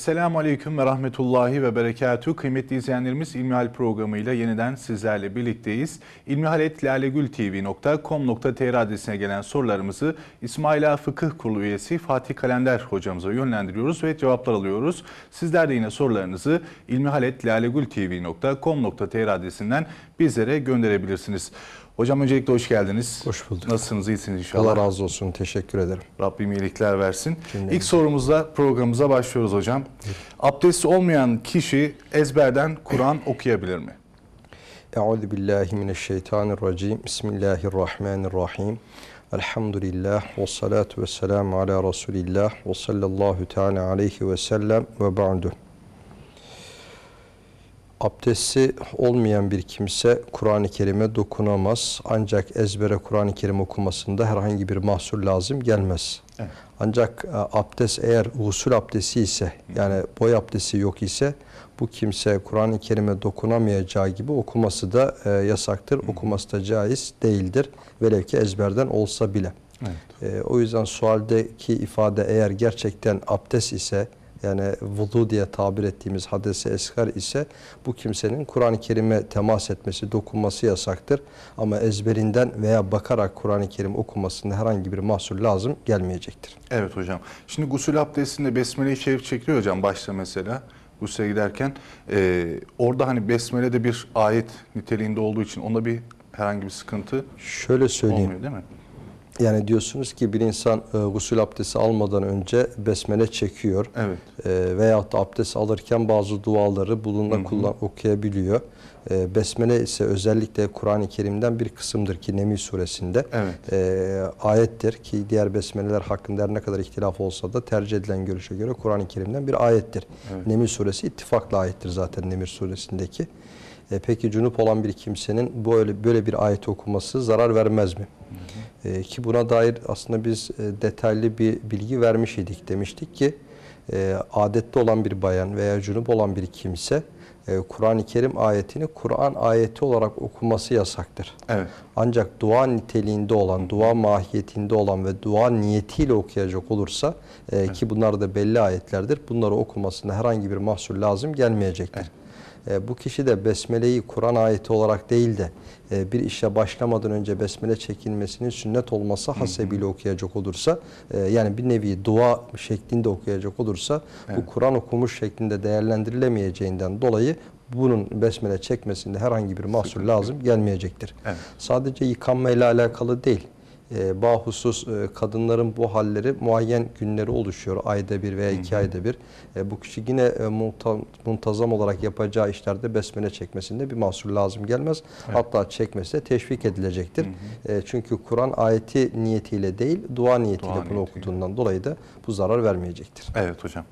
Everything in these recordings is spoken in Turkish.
Esselamu Aleyküm ve Rahmetullahi ve Berekatuhu. Kıymetli izleyenlerimiz İlmihal programıyla yeniden sizlerle birlikteyiz. İlmihaletlalegültv.com.tr adresine gelen sorularımızı İsmaila Fıkıh Kurulu üyesi Fatih Kalender hocamıza yönlendiriyoruz ve cevaplar alıyoruz. Sizler de yine sorularınızı ilmihaletlalegültv.com.tr adresinden bizlere gönderebilirsiniz. Hocam öncelikle hoş geldiniz. Hoş bulduk. Nasılsınız? İyisiniz inşallah. Allah razı olsun. Teşekkür ederim. Rabbim iyilikler versin. Cümlemize. İlk sorumuzla programımıza başlıyoruz hocam. Abdesti olmayan kişi ezberden Kur'an okuyabilir mi? Euzu billahi mineşşeytanirracim. Bismillahirrahmanirrahim. Elhamdülillah ve salatu ve selamu ala Resulillah ve sallallahu teala aleyhi ve sellem ve ba'du. Abdesti olmayan bir kimse Kur'an-ı Kerim'e dokunamaz. Ancak ezbere Kur'an-ı Kerim okumasında herhangi bir mahsur lazım gelmez. Evet. Ancak e, abdest eğer usul abdesti ise yani boy abdesti yok ise bu kimse Kur'an-ı Kerim'e dokunamayacağı gibi okuması da e, yasaktır. Okuması da caiz değildir. Velev ki ezberden olsa bile. Evet. E, o yüzden sualdeki ifade eğer gerçekten abdest ise yani vudu diye tabir ettiğimiz hadese eskar ise bu kimsenin Kur'an-ı Kerim'e temas etmesi, dokunması yasaktır. Ama ezberinden veya bakarak Kur'an-ı Kerim okumasında herhangi bir mahsur lazım gelmeyecektir. Evet hocam. Şimdi gusül abdestinde Besmele-i Şerif çekiliyor hocam başta mesela. Gusüle giderken e, orada hani Besmele de bir ayet niteliğinde olduğu için onda bir herhangi bir sıkıntı Şöyle söyleyeyim. olmuyor değil mi? Yani diyorsunuz ki bir insan e, gusül abdesti almadan önce besmele çekiyor. Evet. E, veyahut da abdest alırken bazı duaları bulunla kullan okuyabiliyor. E, besmele ise özellikle Kur'an-ı Kerim'den bir kısımdır ki Neml suresinde Evet. e, ayettir ki diğer besmeleler hakkında her ne kadar ihtilaf olsa da tercih edilen görüşe göre Kur'an-ı Kerim'den bir ayettir. Evet. Neml suresi ittifakla ayettir zaten Neml suresindeki. E, peki cunup olan bir kimsenin böyle böyle bir ayet okuması zarar vermez mi? E, ki buna dair aslında biz e, detaylı bir bilgi vermiş idik. Demiştik ki e, adette olan bir bayan veya cunup olan bir kimse e, Kur'an-ı Kerim ayetini Kur'an ayeti olarak okuması yasaktır. Evet. Ancak dua niteliğinde olan, dua mahiyetinde olan ve dua niyetiyle okuyacak olursa e, ki bunlar da belli ayetlerdir. Bunları okumasında herhangi bir mahsur lazım gelmeyecektir. E, bu kişi de besmeleyi Kur'an ayeti olarak değil de e, bir işe başlamadan önce besmele çekilmesinin sünnet olması hasebiyle okuyacak olursa e, yani bir nevi dua şeklinde okuyacak olursa bu Kur'an okumuş şeklinde değerlendirilemeyeceğinden dolayı bunun besmele çekmesinde herhangi bir mahsur lazım gelmeyecektir. Evet. Sadece yıkanmayla alakalı değil. E, bahusus e, kadınların bu halleri muayyen günleri oluşuyor. Ayda bir veya iki ayda bir. E, bu kişi yine e, munta- muntazam olarak yapacağı işlerde besmele çekmesinde bir mahsur lazım gelmez. Hatta çekmesi de teşvik edilecektir. E, çünkü Kur'an ayeti niyetiyle değil, dua niyetiyle Dua bunu niyetiyle. okuduğundan dolayı da bu zarar vermeyecektir. Evet hocam.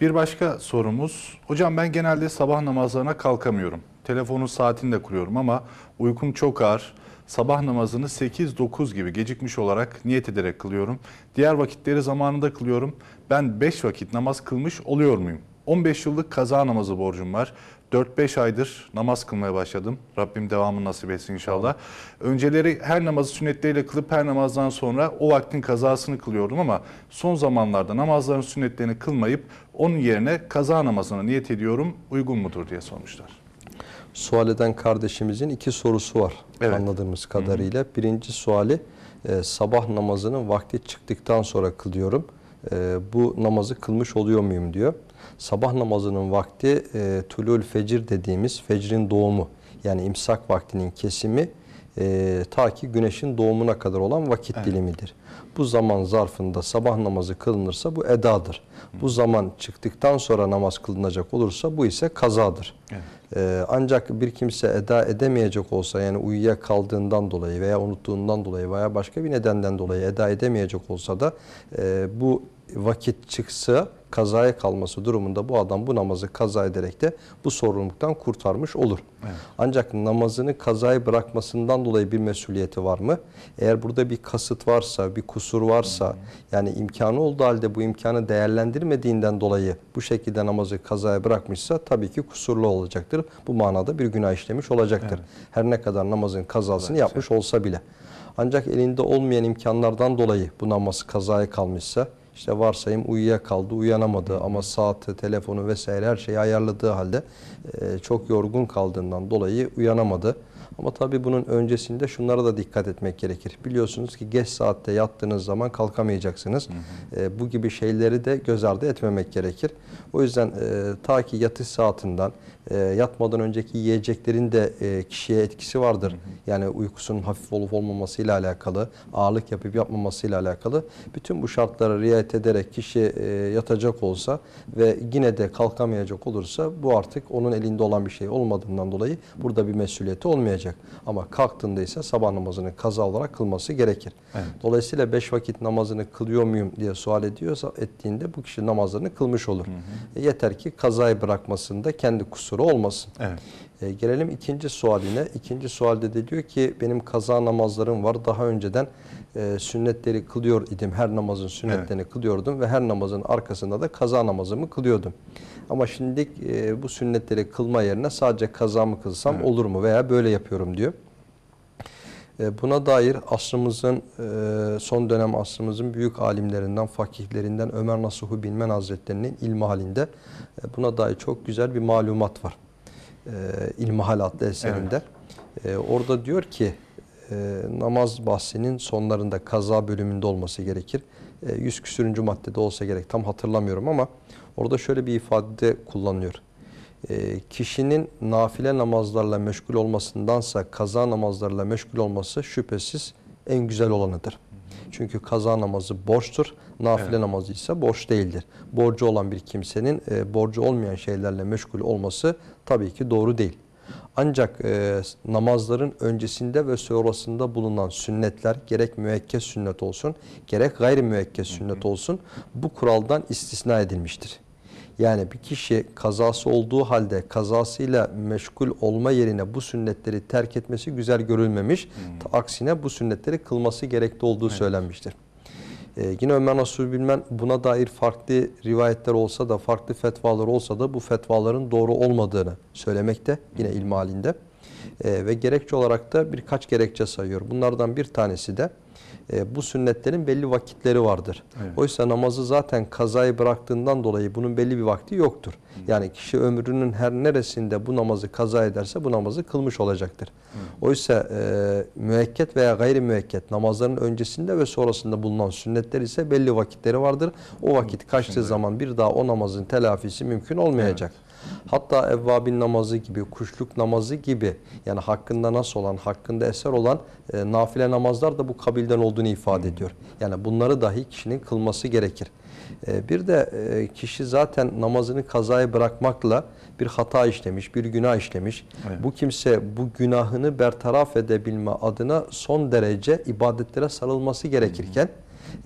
Bir başka sorumuz. Hocam ben genelde sabah namazlarına kalkamıyorum. Telefonun saatini de kuruyorum ama uykum çok ağır. Sabah namazını 8-9 gibi gecikmiş olarak niyet ederek kılıyorum. Diğer vakitleri zamanında kılıyorum. Ben 5 vakit namaz kılmış oluyor muyum? 15 yıllık kaza namazı borcum var. 4-5 aydır namaz kılmaya başladım. Rabbim devamını nasip etsin inşallah. Önceleri her namazı sünnetleriyle kılıp her namazdan sonra o vaktin kazasını kılıyordum ama son zamanlarda namazların sünnetlerini kılmayıp onun yerine kaza namazına niyet ediyorum. Uygun mudur diye sormuşlar. Sual eden kardeşimizin iki sorusu var Evet. anladığımız kadarıyla. Birinci suali e, sabah namazının vakti çıktıktan sonra kılıyorum. E, bu namazı kılmış oluyor muyum diyor. Sabah namazının vakti e, tulul fecir dediğimiz fecrin doğumu yani imsak vaktinin kesimi e, ta ki güneşin doğumuna kadar olan vakit dilimidir. Bu zaman zarfında sabah namazı kılınırsa bu edadır. Bu zaman çıktıktan sonra namaz kılınacak olursa bu ise kazadır. Evet. Ee, ancak bir kimse eda edemeyecek olsa yani uyuyakaldığından dolayı veya unuttuğundan dolayı veya başka bir nedenden dolayı eda edemeyecek olsa da e, bu vakit çıksa kazaya kalması durumunda bu adam bu namazı kaza ederek de bu sorumluluktan kurtarmış olur. Evet. Ancak namazını kazaya bırakmasından dolayı bir mesuliyeti var mı? Eğer burada bir kasıt varsa, bir kusur varsa, yani imkanı olduğu halde bu imkanı değerlendirmediğinden dolayı bu şekilde namazı kazaya bırakmışsa tabii ki kusurlu olacaktır. Bu manada bir günah işlemiş olacaktır. Her ne kadar namazın kazasını yapmış olsa bile. Ancak elinde olmayan imkanlardan dolayı bu namaz kazaya kalmışsa, İşte varsayım uyuyakaldı, uyanamadı ama saati, telefonu vesaire her şeyi ayarladığı halde e, çok yorgun kaldığından dolayı uyanamadı. Ama tabii bunun öncesinde şunlara da dikkat etmek gerekir. Biliyorsunuz ki geç saatte yattığınız zaman kalkamayacaksınız. E, bu gibi şeyleri de göz ardı etmemek gerekir. O yüzden e, ta ki yatış saatinden e, yatmadan önceki yiyeceklerin de e, kişiye etkisi vardır. Yani uykusunun hafif olup olmamasıyla alakalı, ağırlık yapıp yapmamasıyla alakalı. Bütün bu şartlara riayet ederek kişi e, yatacak olsa ve yine de kalkamayacak olursa bu artık onun elinde olan bir şey olmadığından dolayı burada bir mesuliyeti olmayacak. Ama kalktığında ise sabah namazını kaza olarak kılması gerekir. Evet. Dolayısıyla beş vakit namazını kılıyor muyum diye sual ediyorsa ettiğinde bu kişi namazlarını kılmış olur. E, yeter ki kazayı bırakmasında kendi kusuru olmasın. Evet. E, gelelim ikinci sualine. İkinci sualde de diyor ki benim kaza namazlarım var. Daha önceden e, sünnetleri kılıyor idim. Her namazın sünnetlerini kılıyordum ve her namazın arkasında da kaza namazımı kılıyordum. Ama şimdi e, bu sünnetleri kılma yerine sadece kazamı kılsam Evet. olur mu veya böyle yapıyorum diyor. E, Buna dair asrımızın, e, son dönem asrımızın büyük alimlerinden, fakihlerinden Ömer Nasuhu Bilmen Hazretleri'nin İlmihalinde e, buna dair çok güzel bir malumat var. İlmihal adlı eserinde. E, Orada diyor ki namaz bahsinin sonlarında kaza bölümünde olması gerekir. E, 100 küsürüncü maddede olsa gerek tam hatırlamıyorum ama orada şöyle bir ifade kullanıyor. E, kişinin nafile namazlarla meşgul olmasındansa kaza namazlarla meşgul olması şüphesiz en güzel olanıdır. Çünkü kaza namazı borçtur, nafile Evet. namazı ise borç değildir. Borcu olan bir kimsenin e, borcu olmayan şeylerle meşgul olması tabii ki doğru değil. Ancak e, namazların öncesinde ve sonrasında bulunan sünnetler gerek müekked sünnet olsun gerek gayri sünnet olsun bu kuraldan istisna edilmiştir. Yani bir kişi kazası olduğu halde kazasıyla meşgul olma yerine bu sünnetleri terk etmesi güzel görülmemiş. Ta Aksine bu sünnetleri kılması gerekli olduğu söylenmiştir. Ee, yine Ömer Nasuh Bilmen buna dair farklı rivayetler olsa da farklı fetvalar olsa da bu fetvaların doğru olmadığını söylemekte yine ilm halinde. Ee, ve gerekçe olarak da birkaç gerekçe sayıyor. Bunlardan bir tanesi de e, bu sünnetlerin belli vakitleri vardır. Evet. Oysa namazı zaten kazayı bıraktığından dolayı bunun belli bir vakti yoktur. Yani kişi ömrünün her neresinde bu namazı kaza ederse bu namazı kılmış olacaktır. Oysa e, müekket veya gayri müekket namazların öncesinde ve sonrasında bulunan sünnetler ise belli vakitleri vardır. O vakit kaçtığı Şimdi- zaman bir daha o namazın telafisi mümkün olmayacak. Hatta evvabin namazı gibi, kuşluk namazı gibi yani hakkında nasıl olan, hakkında eser olan e, nafile namazlar da bu kabilden olduğunu ifade ediyor. Yani bunları dahi kişinin kılması gerekir. E, bir de e, kişi zaten namazını kazaya bırakmakla bir hata işlemiş, bir günah işlemiş. Evet. Bu kimse bu günahını bertaraf edebilme adına son derece ibadetlere sarılması gerekirken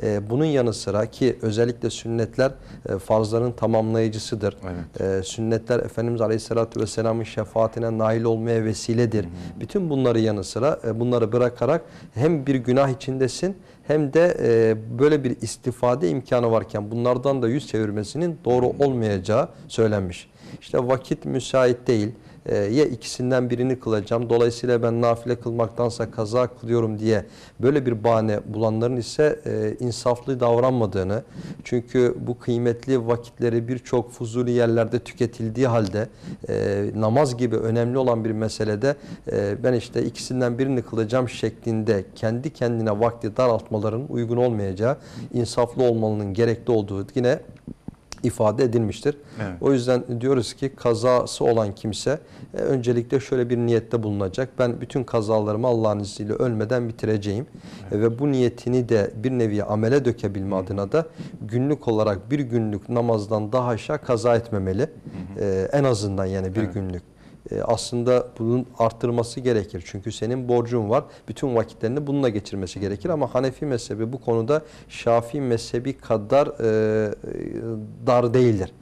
e, bunun yanı sıra ki özellikle sünnetler e, farzların tamamlayıcısıdır. Evet. E, sünnetler Efendimiz Aleyhisselatü Vesselam'ın şefaatine nail olmaya vesiledir. Bütün bunları yanı sıra e, bunları bırakarak hem bir günah içindesin hem de e, böyle bir istifade imkanı varken bunlardan da yüz çevirmesinin doğru olmayacağı söylenmiş. İşte vakit müsait değil. E, ya ikisinden birini kılacağım. Dolayısıyla ben nafile kılmaktansa kaza kılıyorum diye böyle bir bahane bulanların ise e, insaflı davranmadığını çünkü bu kıymetli vakitleri birçok fuzuli yerlerde tüketildiği halde e, namaz gibi önemli olan bir meselede e, ben işte ikisinden birini kılacağım şeklinde kendi kendine vakti daraltmaların uygun olmayacağı insaflı olmanın gerekli olduğu yine ifade edilmiştir. Evet. O yüzden diyoruz ki kazası olan kimse e, öncelikle şöyle bir niyette bulunacak. Ben bütün kazalarımı Allah'ın izniyle ölmeden bitireceğim. E, ve bu niyetini de bir nevi amele dökebilme adına da günlük olarak bir günlük namazdan daha aşağı kaza etmemeli. E, en azından yani bir Evet. günlük. E, aslında bunun arttırması gerekir. Çünkü senin borcun var. Bütün vakitlerini bununla geçirmesi gerekir. Ama Hanefi mezhebi bu konuda Şafii mezhebi kadar e, e, dar değildir.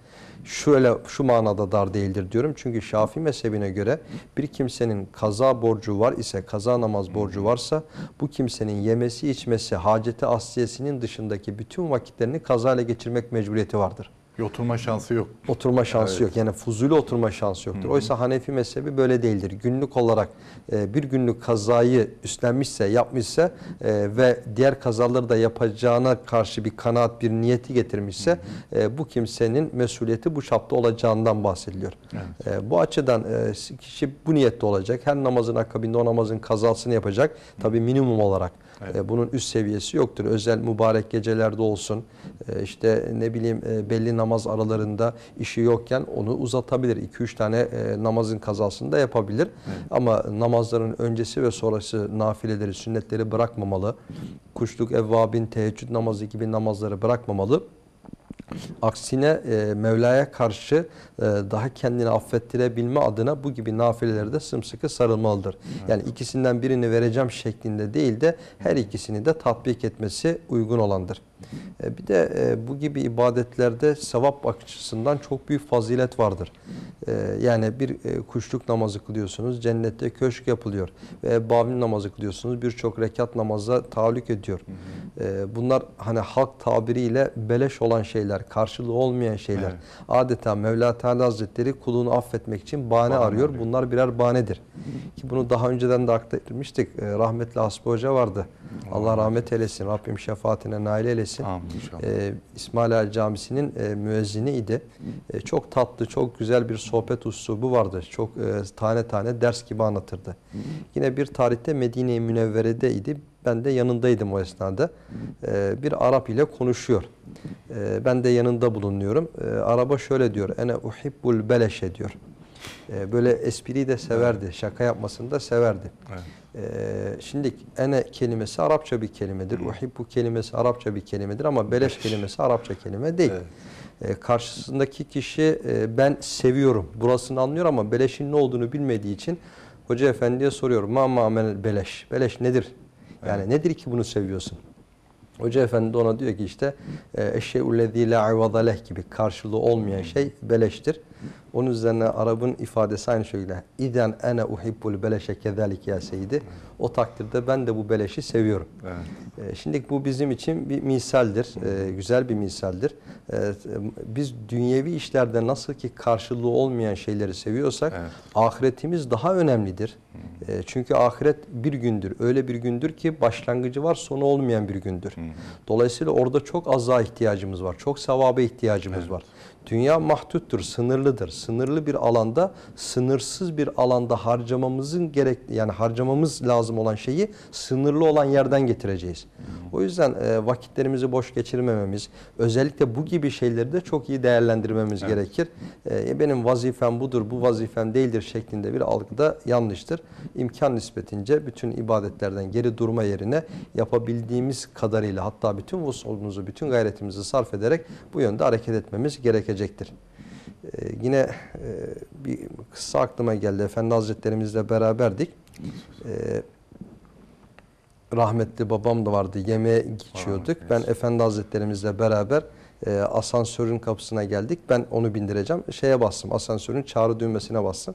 Şöyle şu manada dar değildir diyorum. Çünkü Şafii mezhebine göre bir kimsenin kaza borcu var ise, kaza namaz borcu varsa bu kimsenin yemesi, içmesi, haceti asliyesinin dışındaki bütün vakitlerini kazayla geçirmek mecburiyeti vardır. Bir oturma şansı yok. Oturma şansı Evet. yok. Yani fuzuli oturma şansı yoktur. Oysa Hanefi mezhebi böyle değildir. Günlük olarak e, bir günlük kazayı üstlenmişse, yapmışsa e, ve diğer kazaları da yapacağına karşı bir kanaat, bir niyeti getirmişse e, bu kimsenin mesuliyeti bu çapta olacağından bahsediliyor. E, bu açıdan e, kişi bu niyette olacak. Her namazın akabinde o namazın kazasını yapacak. Tabii minimum olarak. Evet. E, bunun üst seviyesi yoktur. Özel mübarek gecelerde olsun. e, işte ne bileyim e, belli namaz aralarında işi yokken onu uzatabilir. 2-3 tane namazın kazasını da yapabilir. Ama namazların öncesi ve sonrası nafileleri, sünnetleri bırakmamalı. Kuşluk, evvabin, teheccüd namazı gibi namazları bırakmamalı. Aksine e, Mevla'ya karşı e, daha kendini affettirebilme adına bu gibi nafilelere de sımsıkı sarılmalıdır. Yani ikisinden birini vereceğim şeklinde değil de her ikisini de tatbik etmesi uygun olandır. E, bir de e, bu gibi ibadetlerde sevap açısından çok büyük fazilet vardır. E, yani bir e, kuşluk namazı kılıyorsunuz, cennette köşk yapılıyor. Ve ebbavin namazı kılıyorsunuz, birçok rekat namaza tahallük ediyor. E, bunlar hani halk tabiriyle beleş olan şeyler, karşılığı olmayan şeyler. Evet. Adeta Mevla Teala Hazretleri kulunu affetmek için bahane Bahane arıyor. arıyor. Bunlar birer bahanedir. Ki bunu daha önceden de aktarmıştık. E, rahmetli Hasbi Hoca vardı. Allah rahmet eylesin. Rabbim şefaatine nail eylesin. Amin inşallah. Ee, Camisi'nin e, müezziniydi. E, çok tatlı, çok güzel bir sohbet uslubu vardı. Çok e, tane tane ders gibi anlatırdı. Yine bir tarihte Medine-i Münevvere'deydi. Ben de yanındaydım o esnada. E, bir Arap ile konuşuyor. E, ben de yanında bulunuyorum. E, araba şöyle diyor. Ene uhibbul beleşe diyor. E, böyle espriyi de severdi. Şaka yapmasını da severdi. Evet. Şimdi ene kelimesi Arapça bir kelimedir. Uhibbu kelimesi Arapça bir kelimedir ama beleş kelimesi Arapça kelime değil. Evet. Ee, karşısındaki kişi e, ben seviyorum burasını anlıyor ama beleşin ne olduğunu bilmediği için hoca efendiye soruyorum. Ma ma beleş. Beleş nedir? Yani nedir ki bunu seviyorsun? Hoca efendi de ona diyor ki işte e, eşşe'ullezî la gibi karşılığı olmayan şey beleştir. Onun üzerine Arap'ın ifadesi aynı şekilde. İden ene uhibbul beleşe kezalik ya seyidi. O takdirde ben de bu beleşi seviyorum. Evet. E, Şimdi bu bizim için bir misaldir, e, güzel bir misaldir. E, Biz dünyevi işlerde nasıl ki karşılığı olmayan şeyleri seviyorsak, Evet. ahiretimiz daha önemlidir. E, Çünkü ahiret bir gündür, öyle bir gündür ki başlangıcı var, sonu olmayan bir gündür. Dolayısıyla orada çok aza ihtiyacımız var, çok sevaba ihtiyacımız var. Dünya mahduttur, sınırlıdır. Sınırlı bir alanda, sınırsız bir alanda harcamamızın gerek yani harcamamız lazım olan şeyi sınırlı olan yerden getireceğiz. O yüzden e, vakitlerimizi boş geçirmememiz, özellikle bu gibi şeyleri de çok iyi değerlendirmemiz gerekir. E, benim vazifem budur, bu vazifem değildir şeklinde bir algı da yanlıştır. İmkan nispetince bütün ibadetlerden geri durma yerine yapabildiğimiz kadarıyla hatta bütün vusulumuzu, bütün gayretimizi sarf ederek bu yönde hareket etmemiz gerekecektir. Ee, yine e, bir kısa aklıma geldi. Efendi Hazretlerimizle beraberdik. Ee, rahmetli babam da vardı. Yemeğe geçiyorduk. Ben Efendi Hazretlerimizle beraber e, asansörün kapısına geldik. Ben onu bindireceğim. Şeye bastım. Asansörün çağrı düğmesine bastım.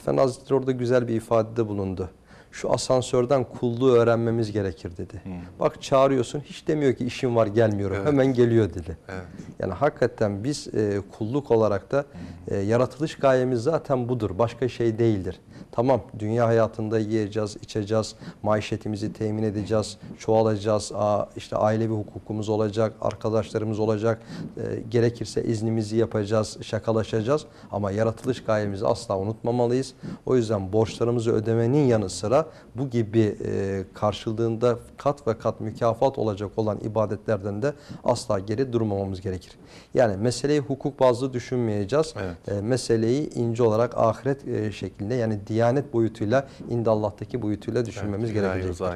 Efendi Hazretleri orada güzel bir ifadede bulundu. Şu asansörden kulluğu öğrenmemiz gerekir dedi. Bak çağırıyorsun hiç demiyor ki işim var gelmiyorum. Evet. Hemen geliyor dedi. Evet. Yani hakikaten biz e, kulluk olarak da e, yaratılış gayemiz zaten budur. Başka şey değildir. Tamam dünya hayatında yiyeceğiz, içeceğiz, maişetimizi temin edeceğiz, çoğalacağız, a, işte ailevi hukukumuz olacak, arkadaşlarımız olacak, e, gerekirse iznimizi yapacağız, şakalaşacağız. Ama yaratılış gayemizi asla unutmamalıyız. O yüzden borçlarımızı ödemenin yanı sıra bu gibi e, karşılığında kat ve kat mükafat olacak olan ibadetlerden de asla geri durmamamız gerekir. Yani meseleyi hukuk bazlı düşünmeyeceğiz. Evet. E, meseleyi ince olarak ahiret e, şeklinde yani diyanet boyutuyla indallah'taki boyutuyla düşünmemiz Evet, gerekecek.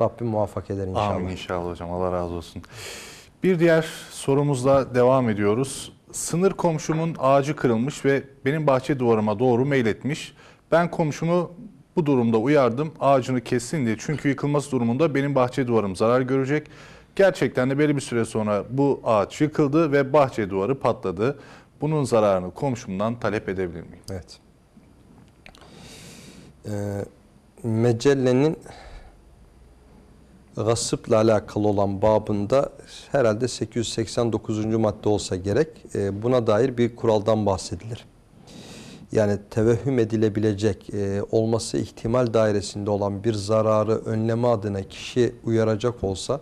Rabbim muvaffak eder inşallah. Amin inşallah hocam. Allah razı olsun. Bir diğer sorumuzla devam ediyoruz. Sınır komşumun ağacı kırılmış ve benim bahçe duvarıma doğru meyletmiş. Ben komşumu bu durumda uyardım ağacını kessin diye. Çünkü yıkılması durumunda benim bahçe duvarım zarar görecek. Gerçekten de belli bir süre sonra bu ağaç yıkıldı ve bahçe duvarı patladı. Bunun zararını komşumdan talep edebilir miyim? Evet. Ee, mecellenin gasıpla alakalı olan babında herhalde 889. madde olsa gerek e, buna dair bir kuraldan bahsedilir. Yani tevehhüm edilebilecek e, olması ihtimal dairesinde olan bir zararı önleme adına kişi uyaracak olsa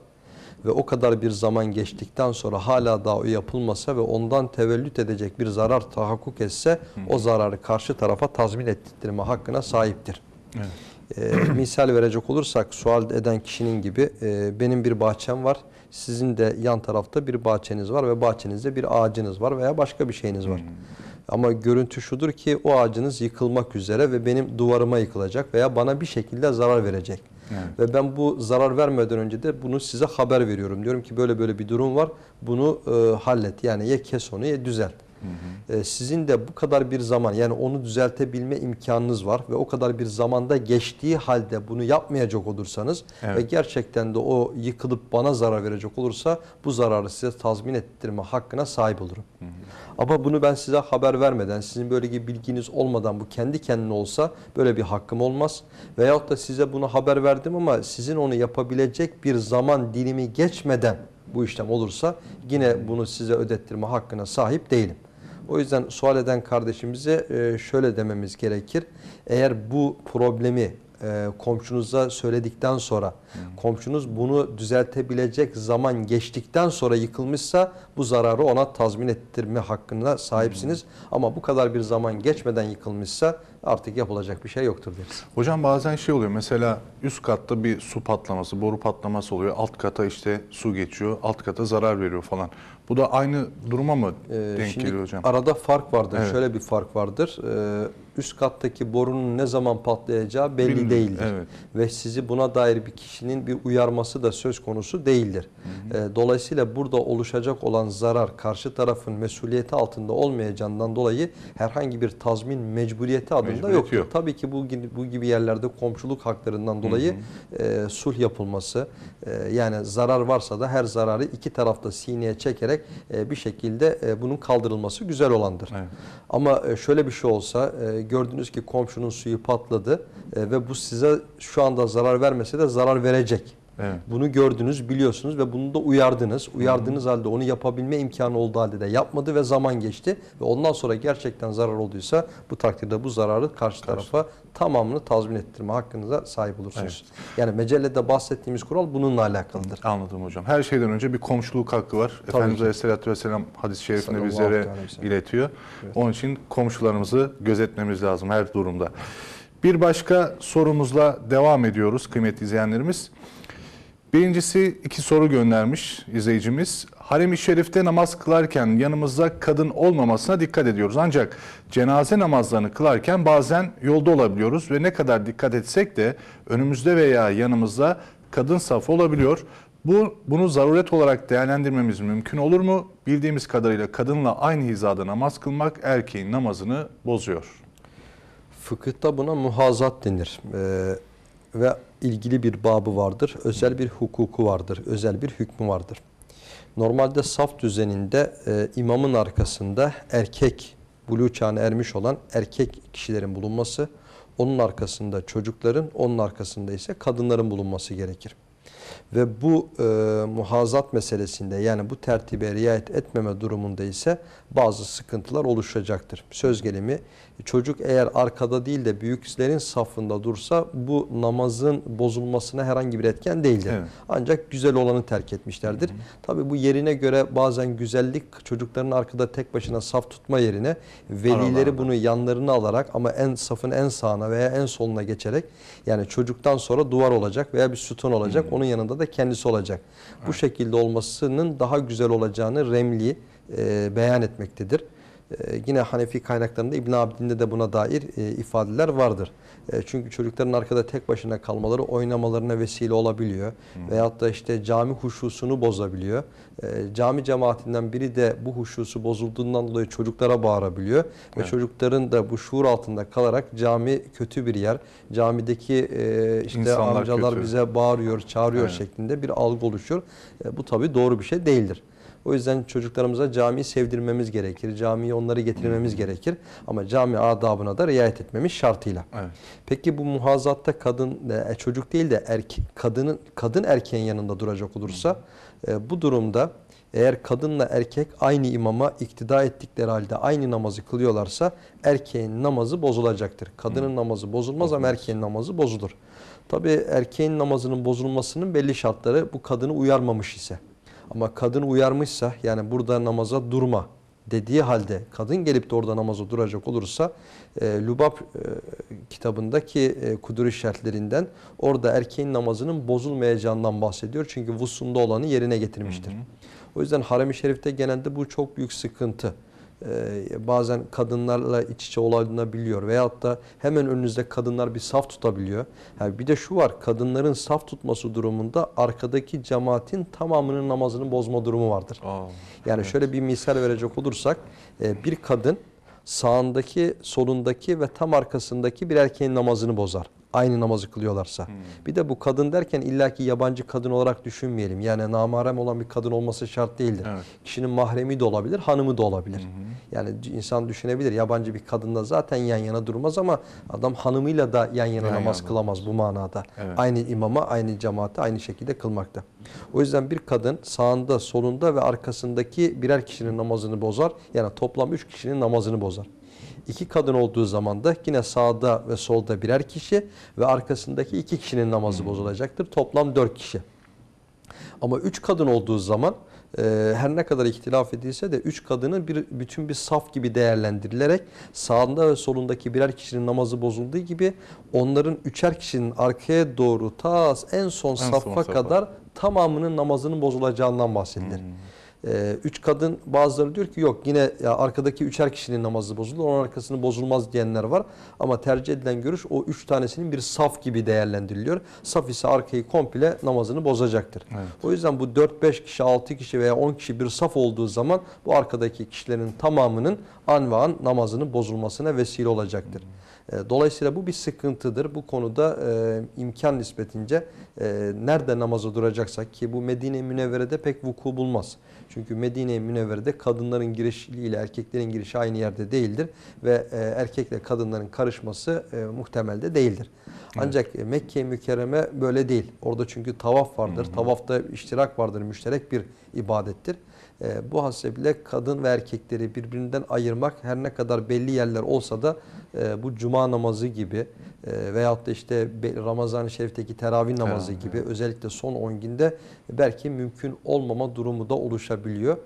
ve o kadar bir zaman geçtikten sonra hala daha o yapılmasa ve ondan tevellüt edecek bir zarar tahakkuk etse o zararı karşı tarafa tazmin ettirme hakkına sahiptir. Evet. E, misal verecek olursak sual eden kişinin gibi e, benim bir bahçem var. Sizin de yan tarafta bir bahçeniz var ve bahçenizde bir ağacınız var veya başka bir şeyiniz var. Ama görüntü şudur ki o ağacınız yıkılmak üzere ve benim duvarıma yıkılacak veya bana bir şekilde zarar verecek. Evet. Ve ben bu zarar vermeden önce de bunu size haber veriyorum. Diyorum ki böyle böyle bir durum var. Bunu e, hallet. Yani ye kes onu ye düzelt. E, sizin de bu kadar bir zaman yani onu düzeltebilme imkanınız var ve o kadar bir zamanda geçtiği halde bunu yapmayacak olursanız Evet. ve gerçekten de o yıkılıp bana zarar verecek olursa bu zararı size tazmin ettirme hakkına sahip olurum. Ama bunu ben size haber vermeden, sizin böyle bir bilginiz olmadan bu kendi kendine olsa böyle bir hakkım olmaz. Veyahut da size bunu haber verdim ama sizin onu yapabilecek bir zaman dilimi geçmeden bu işlem olursa yine bunu size ödettirme hakkına sahip değilim. O yüzden sual eden kardeşimize e, şöyle dememiz gerekir. Eğer bu problemi e, komşunuza söyledikten sonra komşunuz bunu düzeltebilecek zaman geçtikten sonra yıkılmışsa bu zararı ona tazmin ettirme hakkına sahipsiniz. Ama bu kadar bir zaman geçmeden yıkılmışsa artık yapılacak bir şey yoktur deriz. Hocam bazen şey oluyor mesela üst katta bir su patlaması, boru patlaması oluyor. Alt kata işte su geçiyor, alt kata zarar veriyor falan. Bu da aynı duruma mı Ee, denk geliyor hocam? arada fark vardır. Evet. Şöyle bir fark vardır. Ee, üst kattaki borunun ne zaman patlayacağı belli Bilmiyorum, değildir. evet. Ve sizi buna dair bir kişinin bir uyarması da söz konusu değildir. Ee, dolayısıyla burada oluşacak olan zarar karşı tarafın mesuliyeti altında olmayacağından dolayı herhangi bir tazmin mecburiyeti adında Mecburiyeti yoktur. yok. Tabii ki bu bu gibi yerlerde komşuluk haklarından dolayı e, sulh yapılması e, yani zarar varsa da her zararı iki tarafta sineye çekerek e, bir şekilde e, bunun kaldırılması güzel olandır. Evet. Ama e, şöyle bir şey olsa e, gördünüz ki komşunun suyu patladı e, ve bu size şu anda zarar vermese de zarar verecek. Evet. Bunu gördünüz, biliyorsunuz ve bunu da uyardınız. Uyardığınız halde onu yapabilme imkanı olduğu halde de yapmadı ve zaman geçti. Ve ondan sonra gerçekten zarar olduysa bu takdirde bu zararı karşı tarafa tamamını tazmin ettirme hakkınıza sahip olursunuz. Yani mecellede bahsettiğimiz kural bununla alakalıdır. Anladım hocam. Her şeyden önce bir komşuluk hakkı var. Efendimiz ki. Aleyhisselatü Vesselam hadis-i şerifinde Sallallahu bizlere aleyhi ve sellem. iletiyor. Onun için komşularımızı gözetmemiz lazım her durumda. Bir başka sorumuzla devam ediyoruz kıymetli izleyenlerimiz. Birincisi iki soru göndermiş izleyicimiz. Harem-i Şerif'te namaz kılarken yanımızda kadın olmamasına dikkat ediyoruz. Ancak cenaze namazlarını kılarken bazen yolda olabiliyoruz ve ne kadar dikkat etsek de önümüzde veya yanımızda kadın safı olabiliyor. Bu bunu zaruret olarak değerlendirmemiz mümkün olur mu? Bildiğimiz kadarıyla kadınla aynı hizada namaz kılmak erkeğin namazını bozuyor. Fıkıhta buna muhazat denir. Ee, ve ilgili bir babı vardır. Özel bir hukuku vardır. Özel bir hükmü vardır. Normalde saf düzeninde e, imamın arkasında erkek, buluğ çağına ermiş olan erkek kişilerin bulunması, onun arkasında çocukların, onun arkasında ise kadınların bulunması gerekir. Ve bu e, muhazat meselesinde yani bu tertibe riayet etmeme durumunda ise bazı sıkıntılar oluşacaktır. Söz gelimi çocuk eğer arkada değil de büyüklerin safında dursa bu namazın bozulmasına herhangi bir etken değildir. Evet. Ancak güzel olanı terk etmişlerdir. Tabi bu yerine göre bazen güzellik çocukların arkada tek başına saf tutma yerine velileri Aralarda. bunu yanlarına alarak ama en safın en sağına veya en soluna geçerek yani çocuktan sonra duvar olacak veya bir sütun olacak. Onun yanında da kendisi olacak. Bu şekilde olmasının daha güzel olacağını Remli e, beyan etmektedir. E, yine Hanefi kaynaklarında İbn Abidin'de de buna dair e, ifadeler vardır. E, çünkü çocukların arkada tek başına kalmaları oynamalarına vesile olabiliyor. Veyahut da işte cami huşusunu bozabiliyor. E, cami cemaatinden biri de bu huşusu bozulduğundan dolayı çocuklara bağırabiliyor. Ve Evet. çocukların da bu şuur altında kalarak cami kötü bir yer. Camideki e, işte İnsanlar amcalar kötü. bize bağırıyor, çağırıyor Evet. şeklinde bir algı oluşuyor. E, bu tabii doğru bir şey değildir. O yüzden çocuklarımıza camiyi sevdirmemiz gerekir. Camiye onları getirmemiz gerekir. Ama cami adabına da riayet etmemiz şartıyla. Evet. Peki bu muhazatta kadın e, çocuk değil de erke, kadının kadın erkeğin yanında duracak olursa e, bu durumda eğer kadınla erkek aynı imama iktida ettikleri halde aynı namazı kılıyorlarsa erkeğin namazı bozulacaktır. Kadının namazı bozulmaz ama erkeğin namazı bozulur. Tabi erkeğin namazının bozulmasının belli şartları bu kadını uyarmamış ise. Ama kadın uyarmışsa yani burada namaza durma dediği halde kadın gelip de orada namaza duracak olursa e, Lubab e, kitabındaki e, kuduri şartlarından orada erkeğin namazının bozulmayacağından bahsediyor. Çünkü vusunda olanı yerine getirmiştir. O yüzden harem-i şerifte genelde bu çok büyük sıkıntı. Ee, bazen kadınlarla iç içe olabiliyor veyahut da hemen önünüzde kadınlar bir saf tutabiliyor. Yani bir de şu var kadınların saf tutması durumunda arkadaki cemaatin tamamının namazını bozma durumu vardır. Aa, Yani şöyle bir misal verecek olursak e, bir kadın sağındaki, solundaki ve tam arkasındaki bir erkeğin namazını bozar. Aynı namazı kılıyorlarsa. Bir de bu kadın derken illaki yabancı kadın olarak düşünmeyelim. Yani namarem olan bir kadın olması şart değildir. Evet. Kişinin mahremi de olabilir, hanımı da olabilir. Yani insan düşünebilir yabancı bir kadınla zaten yan yana durmaz ama adam hanımıyla da yan yana Yan namaz yana. kılamaz bu manada. Evet. Aynı imama, aynı cemaate aynı şekilde kılmakta. O yüzden bir kadın sağında, solunda ve arkasındaki birer kişinin namazını bozar. Yani toplam üç kişinin namazını bozar. İki kadın olduğu zaman da yine sağda ve solda birer kişi ve arkasındaki iki kişinin namazı bozulacaktır. Toplam dört kişi. Ama üç kadın olduğu zaman e, her ne kadar ihtilaf edilse de üç kadının bir bütün bir saf gibi değerlendirilerek sağında ve solundaki birer kişinin namazı bozulduğu gibi onların üçer kişinin arkaya doğru ta en son son safa. kadar tamamının namazının bozulacağından bahsedilir. Hmm. Ee, üç kadın bazıları diyor ki yok yine ya arkadaki üçer kişinin namazı bozulur onun arkasını bozulmaz diyenler var. Ama tercih edilen görüş o üç tanesinin bir saf gibi değerlendiriliyor. Saf ise arkayı komple namazını bozacaktır. Evet. O yüzden bu 4-5 kişi 6 kişi veya 10 kişi bir saf olduğu zaman bu arkadaki kişilerin tamamının an ve an namazının bozulmasına vesile olacaktır. E, Dolayısıyla bu bir sıkıntıdır. Bu konuda e, imkan nispetince e, nerede namaza duracaksak ki bu Medine-i Münevvere'de pek vuku bulmaz. Çünkü Medine-i Münevvere'de kadınların girişiyle erkeklerin girişi aynı yerde değildir ve e, erkekle kadınların karışması e, muhtemel de değildir. Ancak e, Mekke-i Mükerreme böyle değil. Orada çünkü tavaf vardır. Tavafta iştirak vardır, müşterek bir ibadettir. E, bu hasebiyle kadın ve erkekleri birbirinden ayırmak her ne kadar belli yerler olsa da e, bu cuma namazı gibi e, veyahut da işte Ramazan-ı Şerif'teki teravih namazı Evet, gibi özellikle son 10 günde belki mümkün olmama durumu da oluşabiliyor.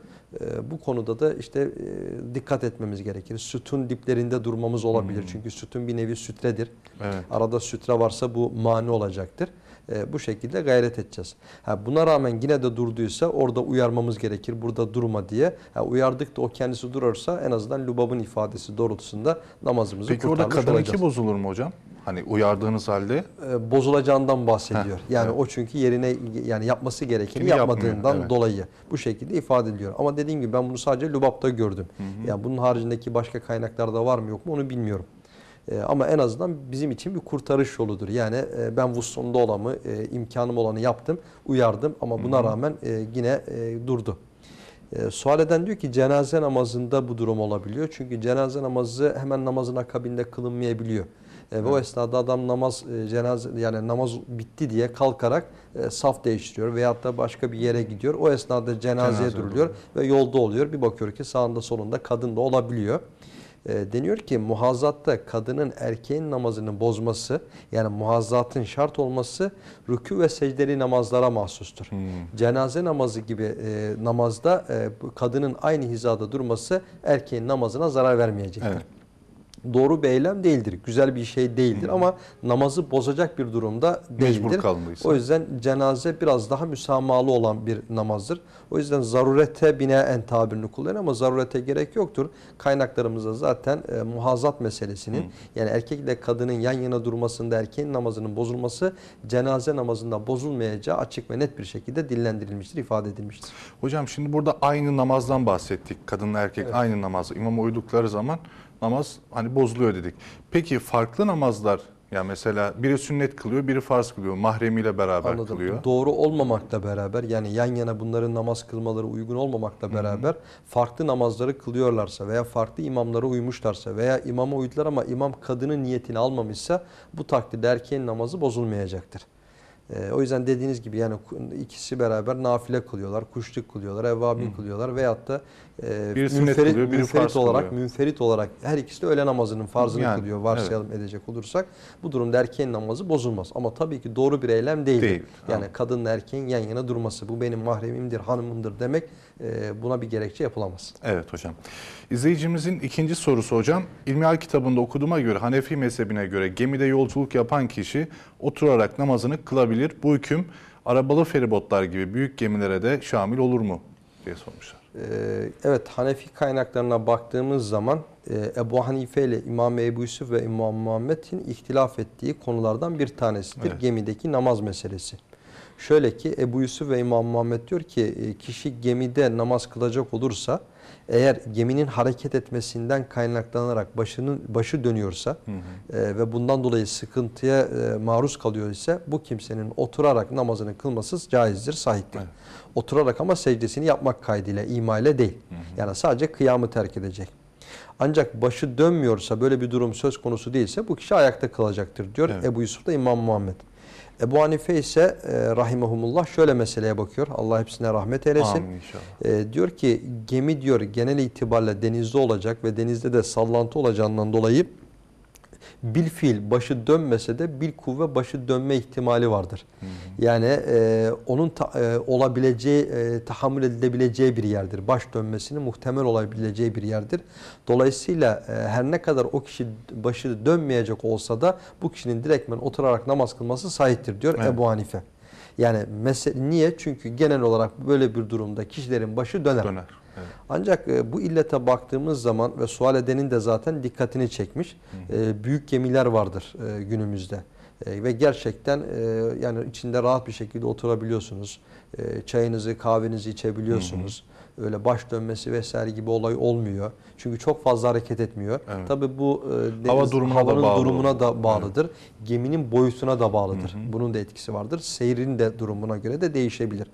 E, bu konuda da işte e, dikkat etmemiz gerekir. Sütun diplerinde durmamız olabilir. Çünkü sütun bir nevi sütredir. Evet. Arada sütre varsa bu mani olacaktır. E, bu şekilde gayret edeceğiz. Ha, buna rağmen yine de durduysa orada uyarmamız gerekir. Burada durma diye. Ha, uyardık da o kendisi durursa en azından Lubab'ın ifadesi doğrultusunda namazımızı Peki orada kurtarmış olacağız. bozulur mu hocam? Hani uyardığınız halde E, bozulacağından bahsediyor. Heh, yani evet. o çünkü yerine yani yapması gerekeni Kimi yapmıyor, yapmadığından evet. dolayı bu şekilde ifade ediliyor. Ama dediğim gibi ben bunu sadece Lubab'da gördüm. Yani bunun haricindeki başka kaynaklarda var mı yok mu onu bilmiyorum. E, ama en azından bizim için bir kurtarış yoludur. Yani e, ben vuslunda olanı, e, imkanım olanı yaptım, uyardım ama buna rağmen e, yine e, durdu. E, sual eden diyor ki cenaze namazında bu durum olabiliyor. Çünkü cenaze namazı hemen namazın akabinde kılınmayabiliyor. E, ve o esnada adam namaz e, cenaze yani namaz bitti diye kalkarak e, saf değiştiriyor veyahut da başka bir yere gidiyor. O esnada cenazeye Cenaze duruluyor ve yolda oluyor. Bir bakıyor ki sağında solunda kadın da olabiliyor. E, deniyor ki muhazzatta kadının erkeğin namazını bozması yani muhazzatın şart olması rükû ve secdeli namazlara mahsustur. Hmm. Cenaze namazı gibi e, namazda e, kadının aynı hizada durması erkeğin namazına zarar vermeyecektir. Evet. Doğru bir eylem değildir. Güzel bir şey değildir ama namazı bozacak bir durumda Mecbur değildir. kalındıysa. O yüzden cenaze biraz daha müsamahalı olan bir namazdır. O yüzden zarurete binaen tabirini kullanıyor ama zarurete gerek yoktur. Kaynaklarımızda zaten e, muhazat meselesinin yani erkekle kadının yan yana durmasında erkeğin namazının bozulması cenaze namazında bozulmayacağı açık ve net bir şekilde dillendirilmiştir, ifade edilmiştir. Hocam şimdi burada aynı namazdan bahsettik. Kadınla erkek aynı namazı imama uydukları zaman namaz hani bozuluyor dedik. Peki farklı namazlar Yani mesela biri sünnet kılıyor, biri farz kılıyor. Mahremiyle beraber Anladım. kılıyor. Doğru olmamakla beraber yani yan yana bunların namaz kılmaları uygun olmamakla beraber farklı namazları kılıyorlarsa veya farklı imamlara uymuşlarsa veya imama uydular ama imam kadının niyetini almamışsa bu takdirde erkeğin namazı bozulmayacaktır. Ee, o yüzden dediğiniz gibi yani ikisi beraber nafile kılıyorlar, kuşluk kılıyorlar, evvabi kılıyorlar veyahut da e, Biri sünnet münferit, kılıyor, biri münferit farz olarak kılıyor. münferit olarak her ikisi de öğle namazının farzını Yani, kılıyor varsayalım edecek olursak bu durumda erkeğin namazı bozulmaz. Ama tabii ki doğru bir eylem değildir. Değil, Yani tamam. kadınla erkeğin yan yana durması bu benim mahremimdir, hanımımdır demek buna bir gerekçe yapılamaz. Evet hocam. İzleyicimizin ikinci sorusu hocam. İlmihal kitabında okuduğuma göre Hanefi mezhebine göre gemide yolculuk yapan kişi oturarak namazını kılabilir. Bu hüküm arabalı feribotlar gibi büyük gemilere de şamil olur mu diye sormuşlar. Ee, Evet Hanefi kaynaklarına baktığımız zaman e, Ebu Hanife ile İmam Ebu Yusuf ve İmam Muhammed'in ihtilaf ettiği konulardan bir tanesidir. Evet. Gemideki namaz meselesi. Şöyle ki Ebu Yusuf ve İmam Muhammed diyor ki e, kişi gemide namaz kılacak olursa eğer geminin hareket etmesinden kaynaklanarak başının başı dönüyorsa e, ve bundan dolayı sıkıntıya e, maruz kalıyor ise bu kimsenin oturarak namazını kılması caizdir, sahiptir. Evet. Oturarak ama secdesini yapmak kaydıyla, ima ile değil. Yani sadece kıyamı terk edecek. Ancak başı dönmüyorsa, böyle bir durum söz konusu değilse bu kişi ayakta kalacaktır diyor Evet. Ebu Yusuf da İmam Muhammed. Ebu Hanife ise e, rahimahumullah şöyle meseleye bakıyor. Allah hepsine rahmet eylesin. E, diyor ki gemi diyor genel itibariyle denizde olacak ve denizde de sallantı olacağından dolayı bil fiil başı dönmese de bil kuvve başı dönme ihtimali vardır. Yani e, onun ta- e, olabileceği, e, tahammül edilebileceği bir yerdir. Baş dönmesinin muhtemel olabileceği bir yerdir. Dolayısıyla e, her ne kadar o kişi başı dönmeyecek olsa da bu kişinin direktmen oturarak namaz kılması sahiptir diyor Evet. Ebu Hanife. Yani mesele niye? Çünkü genel olarak böyle bir durumda kişilerin başı döner. Döner. Evet. Ancak e, bu illete baktığımız zaman ve sual edenin de zaten dikkatini çekmiş. E, büyük gemiler vardır e, günümüzde. E, ve gerçekten e, yani içinde rahat bir şekilde oturabiliyorsunuz. E, çayınızı, kahvenizi içebiliyorsunuz. Öyle baş dönmesi vesaire gibi olay olmuyor. Çünkü çok fazla hareket etmiyor. Evet. Tabii bu e, Hava deniz- durumuna da havanın bağlı durumuna da bağlıdır. Geminin boyutuna da bağlıdır. Bunun da etkisi vardır. Seyrin de durumuna göre de değişebilir.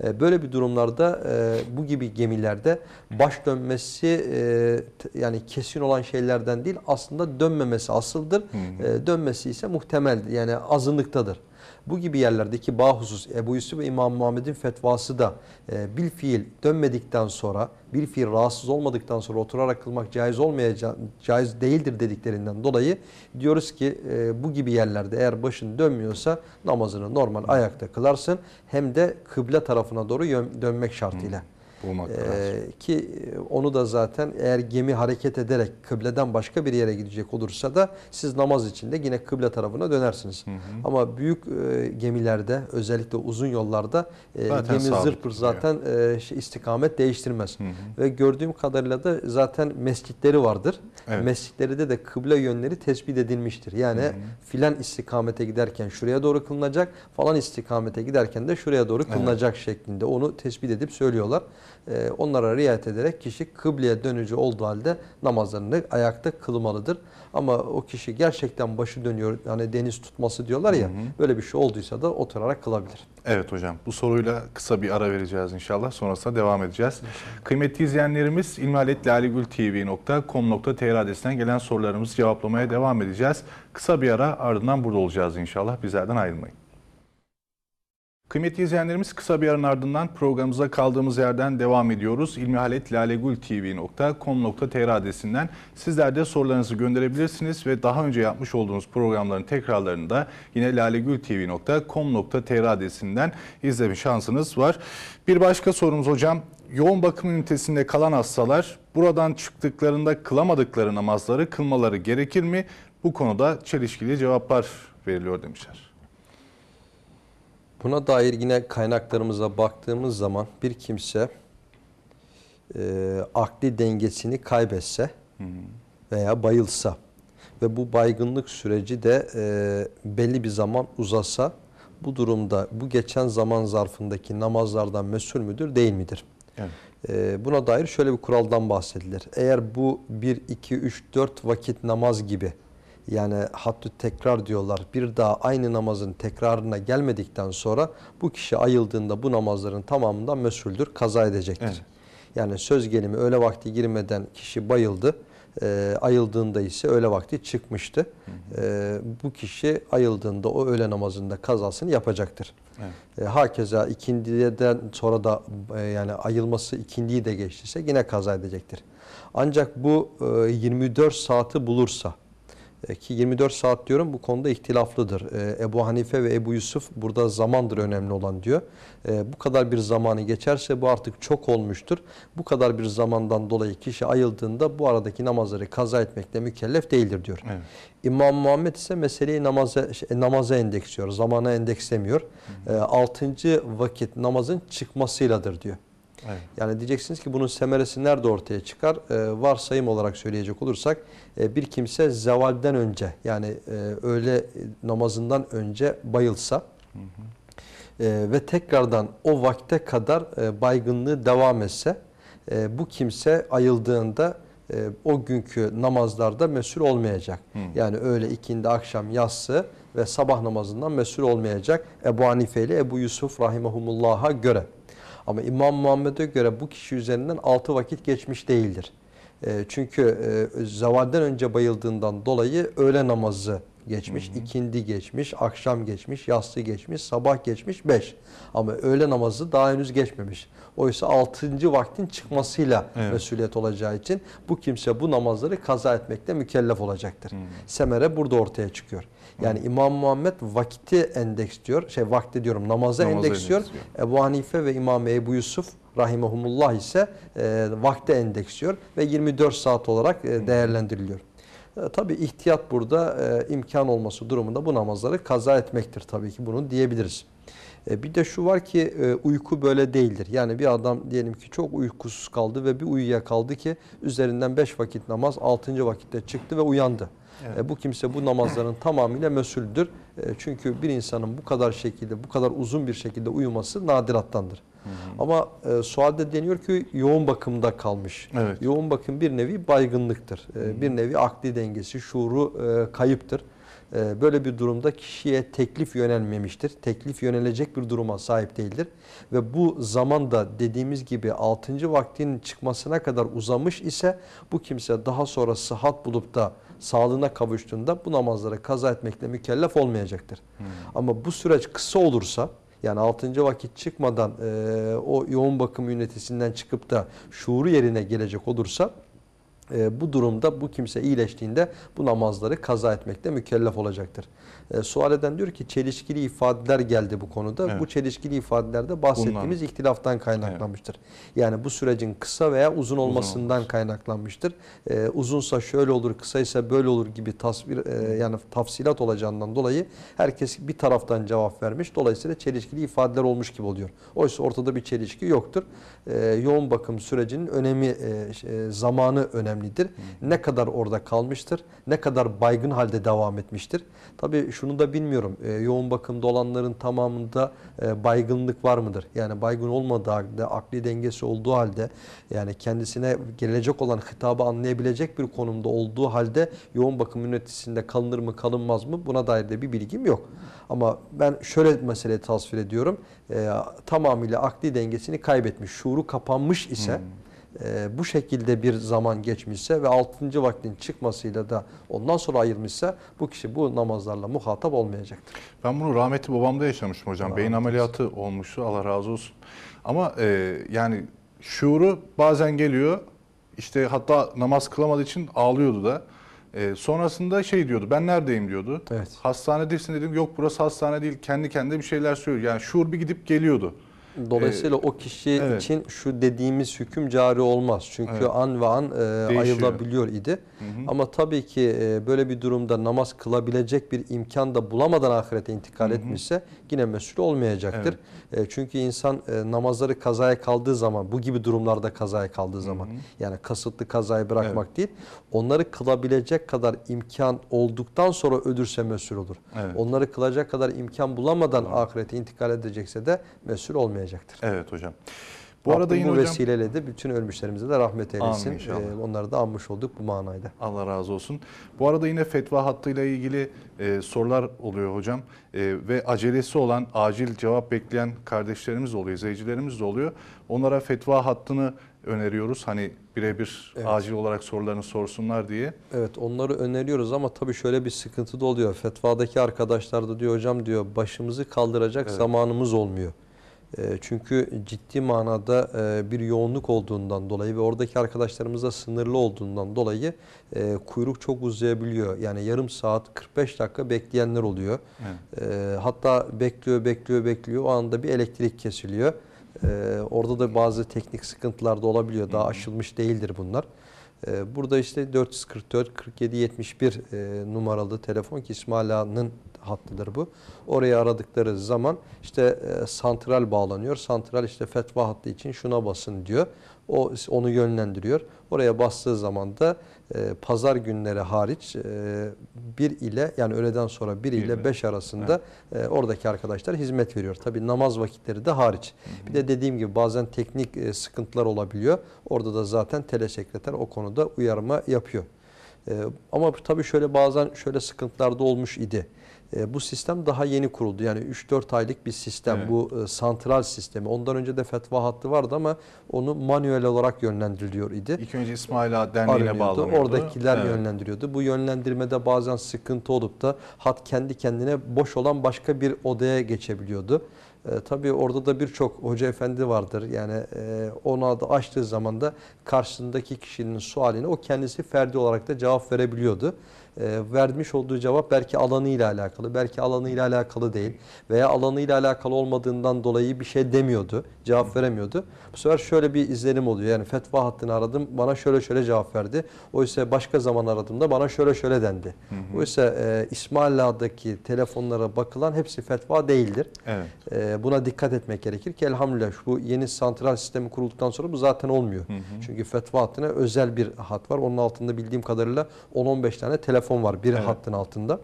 Evet. E, Böyle bir durumlarda e, bu gibi gemilerde baş dönmesi e, yani kesin olan şeylerden değil aslında dönmemesi asıldır. E, Dönmesi ise muhtemel yani azınlıktadır. Bu gibi yerlerdeki bahusus Ebu Yusuf ve İmam Muhammed'in fetvası da e, bil fiil dönmedikten sonra bir fiil rahatsız olmadıktan sonra oturarak kılmak caiz olmayacak caiz değildir dediklerinden dolayı diyoruz ki e, bu gibi yerlerde eğer başın dönmüyorsa namazını normal ayakta kılarsın hem de kıble tarafına doğru dönmek şartıyla. Bulmak lazım. Ee, ki e, onu da zaten eğer gemi hareket ederek kıbleden başka bir yere gidecek olursa da siz namaz içinde yine kıble tarafına dönersiniz. Ama büyük e, gemilerde özellikle uzun yollarda e, Zaten gemi duruyor. zaten e, şey, istikamet değiştirmez. Ve gördüğüm kadarıyla da zaten mescitleri vardır. Evet. Mescitleri de kıble yönleri tespit edilmiştir. Yani filan istikamete giderken şuraya doğru kılınacak, falan istikamete giderken de şuraya doğru kılınacak şeklinde onu tespit edip söylüyorlar. Ee, onlara riayet ederek kişi kıbleye dönücü olduğu halde namazlarını ayakta kılmalıdır. Ama o kişi gerçekten başı dönüyor, hani deniz tutması diyorlar ya, böyle bir şey olduysa da oturarak kılabilir. Evet hocam bu soruyla kısa bir ara vereceğiz inşallah. Sonrasında devam edeceğiz. Kıymetli izleyenlerimiz ilmihaletlalegültv.com.tr adresinden gelen sorularımızı cevaplamaya devam edeceğiz. Kısa bir ara ardından burada olacağız inşallah. Bizlerden ayrılmayın. Kıymetli izleyenlerimiz kısa bir aranın ardından programımıza kaldığımız yerden devam ediyoruz. ilmihaletlalegültv.com.tr adresinden sizler de sorularınızı gönderebilirsiniz ve daha önce yapmış olduğunuz programların tekrarlarını da yine lalegültv.com.tr adresinden izleme şansınız var. Bir başka sorumuz hocam. Yoğun bakım ünitesinde kalan hastalar buradan çıktıklarında kılamadıkları namazları kılmaları gerekir mi? Bu konuda çelişkili cevaplar veriliyor demişler. Buna dair yine kaynaklarımıza baktığımız zaman bir kimse e, akli dengesini kaybetse veya bayılsa ve bu baygınlık süreci de e, belli bir zaman uzasa bu durumda bu geçen zaman zarfındaki namazlardan mesul müdür değil midir? Evet. E, buna dair şöyle bir kuraldan bahsedilir. Eğer bu 1, 2, 3, 4 vakit namaz gibi Yani hattü tekrar diyorlar. Bir daha aynı namazın tekrarına gelmedikten sonra bu kişi ayıldığında bu namazların tamamından mesuldür, kaza edecektir. Evet. Yani söz gelimi öğle vakti girmeden kişi bayıldı. E, ayıldığında ise öğle vakti çıkmıştı. E, bu kişi ayıldığında o öğle namazında kazasını yapacaktır. Evet. E, hakeza ikindiden sonra da e, yani ayılması ikindiyi de geçtiyse yine kaza edecektir. Ancak bu e, 24 saati bulursa ki 24 saat diyorum bu konuda ihtilaflıdır. E, Ebu Hanife ve Ebu Yusuf burada zamandır önemli olan diyor. E, bu kadar bir zamanı geçerse bu artık çok olmuştur. Bu kadar bir zamandan dolayı kişi ayıldığında bu aradaki namazları kaza etmekle mükellef değildir diyor. Evet. İmam Muhammed ise meseleyi namaza, şey, namaza endeksliyor, zamana endekslemiyor. E, altıncı vakit namazın çıkmasıyladır diyor. Evet. Yani diyeceksiniz ki bunun semeresi nerede ortaya çıkar? Ee, varsayım olarak söyleyecek olursak e, bir kimse zevalden önce yani e, öğle namazından önce bayılsa e, ve tekrardan o vakte kadar e, baygınlığı devam etse e, bu kimse ayıldığında e, o günkü namazlarda mesul olmayacak. Yani öğle, ikindi, akşam, yatsı ve sabah namazından mesul olmayacak Ebu Hanife ile Ebu Yusuf rahimahumullah'a göre. Ama İmam Muhammed'e göre bu kişi üzerinden 6 vakit geçmiş değildir. E, çünkü e, önce bayıldığından dolayı öğle namazı geçmiş, ikindi geçmiş, akşam geçmiş, yatsı geçmiş, sabah geçmiş 5. Ama öğle namazı daha henüz geçmemiş. Oysa 6. vaktin çıkmasıyla Evet. mesuliyet olacağı için bu kimse bu namazları kaza etmekle mükellef olacaktır. Semere burada ortaya çıkıyor. Yani İmam Muhammed vakti endeks diyor, şey vakti diyorum namaza, Namaza endeksliyor. endeksliyor. Ebu Hanife ve İmam Ebu Yusuf rahimahumullah ise e, vakte endeksliyor ve 24 saat olarak e, değerlendiriliyor. E, tabii ihtiyat burada e, imkan olması durumunda bu namazları kaza etmektir tabii ki bunu diyebiliriz. E, bir de şu var ki e, uyku böyle değildir. Yani bir adam diyelim ki çok uykusuz kaldı ve bir uyuyakaldı ki üzerinden 5 vakit namaz 6. vakitte çıktı ve uyandı. Evet. E, bu kimse bu namazların tamamıyla mesuldür. E, çünkü bir insanın bu kadar şekilde, bu kadar uzun bir şekilde uyuması nadirattandır. Ama e, sualde deniyor ki yoğun bakımda kalmış. Evet. Yoğun bakım bir nevi baygınlıktır. E, bir nevi akli dengesi, şuuru e, kayıptır. E, böyle bir durumda kişiye teklif yönelmemiştir. Teklif yönelecek bir duruma sahip değildir. Ve bu zaman da dediğimiz gibi 6. vaktinin çıkmasına kadar uzamış ise bu kimse daha sonra sıhhat bulup da sağlığına kavuştuğunda bu namazları kaza etmekle mükellef olmayacaktır. Ama bu süreç kısa olursa yani 6. vakit çıkmadan e, o yoğun bakım ünitesinden çıkıp da şuuru yerine gelecek olursa e, bu durumda bu kimse iyileştiğinde bu namazları kaza etmekte mükellef olacaktır. E, sual eden diyor ki çelişkili ifadeler geldi bu konuda. Evet. Bu çelişkili ifadelerde bahsettiğimiz Bundan. ihtilaftan kaynaklanmıştır. Yani bu sürecin kısa veya uzun olmasından olması. kaynaklanmıştır. E, uzunsa şöyle olur, kısaysa böyle olur gibi tasvir e, yani tafsilat olacağından dolayı herkes bir taraftan cevap vermiş. Dolayısıyla çelişkili ifadeler olmuş gibi oluyor. Oysa ortada bir çelişki yoktur. E, yoğun bakım sürecinin önemi, e, e, önemlidir. Ne kadar orada kalmıştır, ne kadar baygın halde devam etmiştir. Tabii şunu da bilmiyorum. E, yoğun bakımda olanların tamamında e, baygınlık var mıdır? Yani baygın olmadığı halde, akli dengesi olduğu halde, yani kendisine gelecek olan hitabı anlayabilecek bir konumda olduğu halde yoğun bakım yöneticisinde kalınır mı kalınmaz mı buna dair de bir bilgim yok. Ama ben şöyle meseleyi tasvir ediyorum. E, tamamıyla akli dengesini kaybetmiş, şuuru kapanmış ise e, bu şekilde bir zaman geçmişse ve 6. vaktin çıkmasıyla da ondan sonra ayırmışsa bu kişi bu namazlarla muhatap olmayacaktır. Ben bunu rahmetli babamda yaşamıştım hocam. Allah Beyin ameliyatı olmuştu. Allah razı olsun. Ama e, yani şuuru bazen geliyor. İşte hatta namaz kılamadığı için ağlıyordu da. E, sonrasında şey diyordu. Ben neredeyim diyordu. Evet. Hastanedesin dedim. Yok burası hastane değil. Kendi kendine bir şeyler söylüyor. Yani şuur bir gidip geliyordu. Dolayısıyla o kişi evet. için şu dediğimiz hüküm cari olmaz. Çünkü Evet. an ve an e, ayılabiliyor idi. Ama tabii ki e, böyle bir durumda namaz kılabilecek bir imkan da bulamadan ahirete intikal etmişse yine mesul olmayacaktır. E, çünkü insan e, namazları kazaya kaldığı zaman, bu gibi durumlarda kazaya kaldığı zaman yani kasıtlı kazayı bırakmak değil, onları kılabilecek kadar imkan olduktan sonra ölürse mesul olur. Evet. Onları kılacak kadar imkan bulamadan ahirete intikal edecekse de mesul olmayacaktır. Evet hocam. Bu arada yine bu hocam vesileyle de bütün ölmüşlerimize de rahmet eylesin. Ee, onları da anmış olduk bu manayla. Allah razı olsun. Bu arada yine fetva hattıyla ilgili e, sorular oluyor hocam. E, ve acelesi olan, acil cevap bekleyen kardeşlerimiz de oluyor, izleyicilerimiz de oluyor. Onlara fetva hattını öneriyoruz. Hani birebir Evet. acil olarak sorularını sorsunlar diye. Evet onları öneriyoruz ama tabii şöyle bir sıkıntı da oluyor. Fetvadaki arkadaşlar da diyor hocam diyor başımızı kaldıracak Evet. zamanımız olmuyor. E, çünkü ciddi manada e, bir yoğunluk olduğundan dolayı ve oradaki arkadaşlarımız da sınırlı olduğundan dolayı e, kuyruk çok uzayabiliyor. Yani yarım saat 45 dakika bekleyenler oluyor. Evet. E, hatta bekliyor bekliyor bekliyor o anda bir elektrik kesiliyor. E, orada da bazı teknik sıkıntılar da olabiliyor. Daha aşılmış değildir bunlar. Burada işte 444 47 71 e, numaralı telefon ki İsmail Ağa'nın hattıdır bu. Oraya aradıkları zaman işte e, santral bağlanıyor. Santral işte fetva hattı için şuna basın diyor. O onu yönlendiriyor. Oraya bastığı zaman da e, pazar günleri hariç e, 1 ile yani öğleden sonra 1 Bir ile. 5 arasında e, oradaki arkadaşlar hizmet veriyor. Tabii namaz vakitleri de hariç. Bir de dediğim gibi bazen teknik e, sıkıntılar olabiliyor. Orada da zaten telesekreter o konuda uyarma yapıyor. E, ama tabii şöyle bazen şöyle sıkıntılar da olmuş idi. E, bu sistem daha yeni kuruldu. Yani 3-4 aylık bir sistem. Evet. Bu e, santral sistemi. Ondan önce de fetva hattı vardı ama onu manuel olarak yönlendiriliyor idi İlk önce İsmail Ağa Derneği'ne bağlanıyordu. Oradakiler Evet. yönlendiriyordu. Bu yönlendirmede bazen sıkıntı olup da hat kendi kendine boş olan başka bir odaya geçebiliyordu. E, tabii orada da birçok hoca efendi vardır. Yani e, ona da açtığı zaman da karşısındaki kişinin sualine o kendisi ferdi olarak da cevap verebiliyordu. E, vermiş olduğu cevap belki alanıyla alakalı, belki alanıyla alakalı değil veya alanıyla alakalı olmadığından dolayı bir şey demiyordu, cevap veremiyordu. Bu sefer şöyle bir izlenim oluyor. Yani fetva hattını aradım, bana şöyle şöyle cevap verdi. Oysa başka zaman aradığımda bana şöyle şöyle dendi. Oysa e, İsmail Ağa'daki telefonlara bakılan hepsi fetva değildir. Evet. E, buna dikkat etmek gerekir ki elhamdülillah bu yeni santral sistemi kurulduktan sonra bu zaten olmuyor. Çünkü fetva hattına özel bir hat var. Onun altında bildiğim kadarıyla 10-15 tane telefon var bir Evet. hattın altında